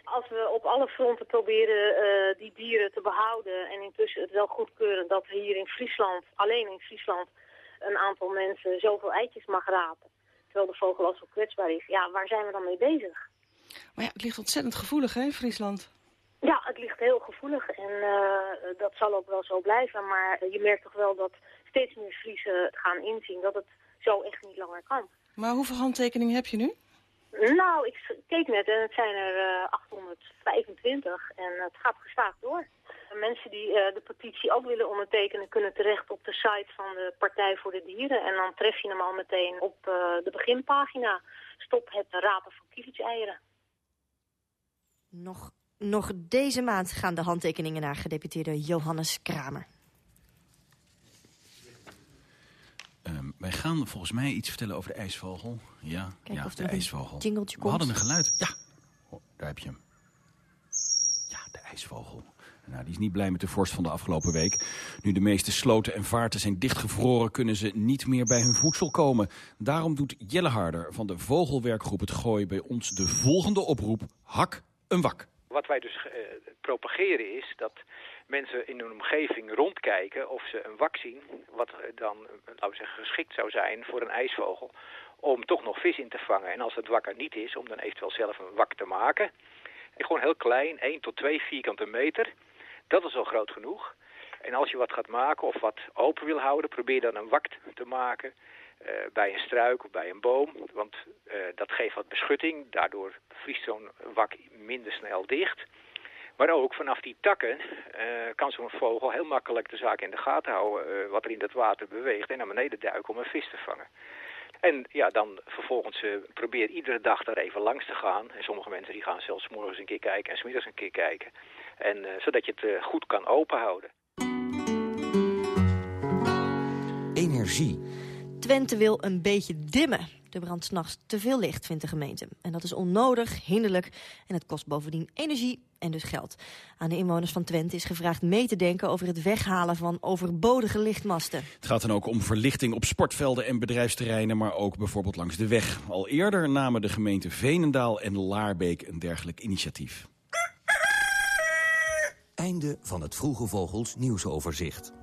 Als we op alle fronten proberen uh, die dieren te behouden en intussen het wel goedkeuren dat hier in Friesland, alleen in Friesland, een aantal mensen zoveel eitjes mag rapen. Terwijl de vogel al zo kwetsbaar is. Ja, waar zijn we dan mee bezig? Maar ja, het ligt ontzettend gevoelig, hè, Friesland? Ja, het ligt heel gevoelig en uh, dat zal ook wel zo blijven. Maar je merkt toch wel dat steeds meer Friesen gaan inzien dat het zo echt niet langer kan. Maar hoeveel handtekeningen heb je nu? Nou, ik keek net en het zijn er uh, 825 en het gaat gestaag door. Mensen die uh, de petitie ook willen ondertekenen kunnen terecht op de site van de Partij voor de Dieren. En dan tref je hem al meteen op uh, de beginpagina. Stop het rapen van kievitseieren. Nog nog deze maand gaan de handtekeningen naar gedeputeerde Johannes Kramer. Um, wij gaan volgens mij iets vertellen over de ijsvogel. Ja, Kijk ja of de ijsvogel. We hadden een geluid. Ja, oh, daar heb je hem. Ja, de ijsvogel. Nou, die is niet blij met de vorst van de afgelopen week. Nu de meeste sloten en vaarten zijn dichtgevroren... kunnen ze niet meer bij hun voedsel komen. Daarom doet Jelle Harder van de Vogelwerkgroep Het Gooi... bij ons de volgende oproep. Hak een wak. Wat wij dus uh, propageren is dat mensen in hun omgeving rondkijken of ze een wak zien... wat dan, laten we zeggen, geschikt zou zijn voor een ijsvogel... om toch nog vis in te vangen. En als het wak er niet is, om dan eventueel zelf een wak te maken... En gewoon heel klein, 1 tot 2 vierkante meter. Dat is al groot genoeg. En als je wat gaat maken of wat open wil houden, probeer dan een wak te maken uh, bij een struik of bij een boom. Want uh, dat geeft wat beschutting. Daardoor vriest zo'n wak minder snel dicht. Maar ook vanaf die takken uh, kan zo'n vogel heel makkelijk de zaak in de gaten houden... wat er in dat water beweegt en naar beneden duiken om een vis te vangen. En ja, dan vervolgens uh, probeer iedere dag daar even langs te gaan. En sommige mensen die gaan zelfs morgens een keer kijken en smiddags een keer kijken. En zodat je het goed kan openhouden. Energie. Twente wil een beetje dimmen. Er brandt s'nachts te veel licht, vindt de gemeente. En dat is onnodig, hinderlijk en het kost bovendien energie en dus geld. Aan de inwoners van Twente is gevraagd mee te denken over het weghalen van overbodige lichtmasten. Het gaat dan ook om verlichting op sportvelden en bedrijfsterreinen, maar ook bijvoorbeeld langs de weg. Al eerder namen de gemeenten Veenendaal en Laarbeek een dergelijk initiatief. Einde van het Vroege Vogels nieuwsoverzicht.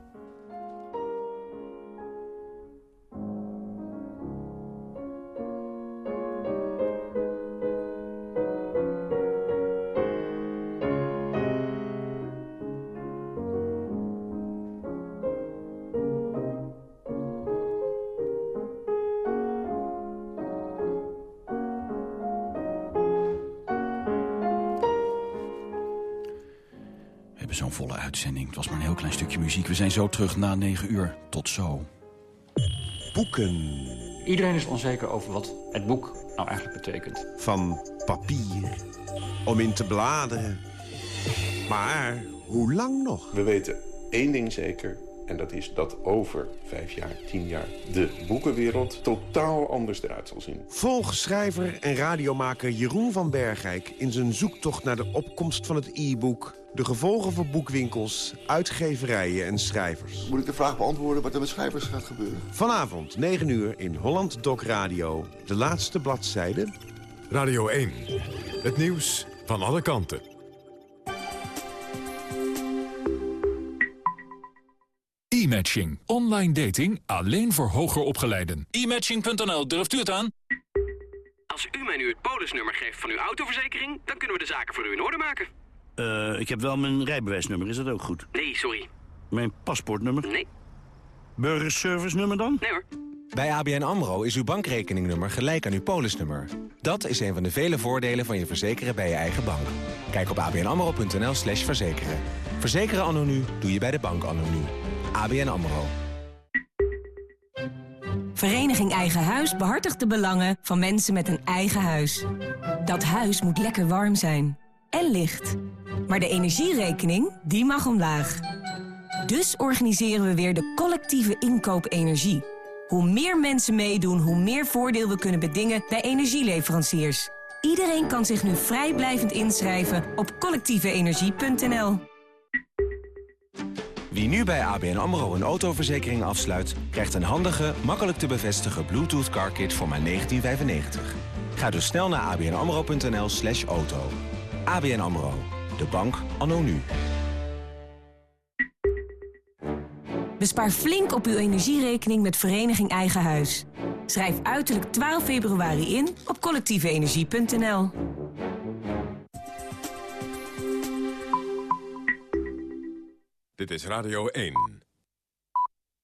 Muziek. We zijn zo terug na 9 uur. Tot zo. Boeken. Iedereen is onzeker over wat het boek nou eigenlijk betekent. Van papier. Om in te bladeren. Maar hoe lang nog? We weten één ding zeker. En dat is dat over vijf jaar, tien jaar... de boekenwereld totaal anders eruit zal zien. Volg schrijver en radiomaker Jeroen van Bergijk... in zijn zoektocht naar de opkomst van het e-book... de gevolgen voor boekwinkels, uitgeverijen en schrijvers. Moet ik de vraag beantwoorden wat er met schrijvers gaat gebeuren? Vanavond, 9 uur, in Holland Doc Radio. De laatste bladzijde. Radio 1. Het nieuws van alle kanten. E-matching. Online dating alleen voor hoger opgeleiden. E-matching.nl, durft u het aan? Als u mij nu het polisnummer geeft van uw autoverzekering... dan kunnen we de zaken voor u in orde maken. Uh, ik heb wel mijn rijbewijsnummer, is dat ook goed? Nee, sorry. Mijn paspoortnummer? Nee. Burgerservice nummer dan? Nee hoor. Bij ABN AMRO is uw bankrekeningnummer gelijk aan uw polisnummer. Dat is een van de vele voordelen van je verzekeren bij je eigen bank. Kijk op abnamro.nl slash verzekeren. Verzekeren anno nu doe je bij de bank anno nu. ABN AMRO. Vereniging Eigen Huis behartigt de belangen van mensen met een eigen huis. Dat huis moet lekker warm zijn. En licht. Maar de energierekening, die mag omlaag. Dus organiseren we weer de collectieve inkoop energie. Hoe meer mensen meedoen, hoe meer voordeel we kunnen bedingen bij energieleveranciers. Iedereen kan zich nu vrijblijvend inschrijven op collectieveenergie.nl. Wie nu bij ABN AMRO een autoverzekering afsluit... krijgt een handige, makkelijk te bevestigen Bluetooth car kit voor maar 1995. Ga dus snel naar abnamro.nl slash auto. ABN AMRO, de bank anno nu. Bespaar flink op uw energierekening met Vereniging Eigen Huis. Schrijf uiterlijk 12 februari in op collectieveenergie.nl. Dit is Radio 1.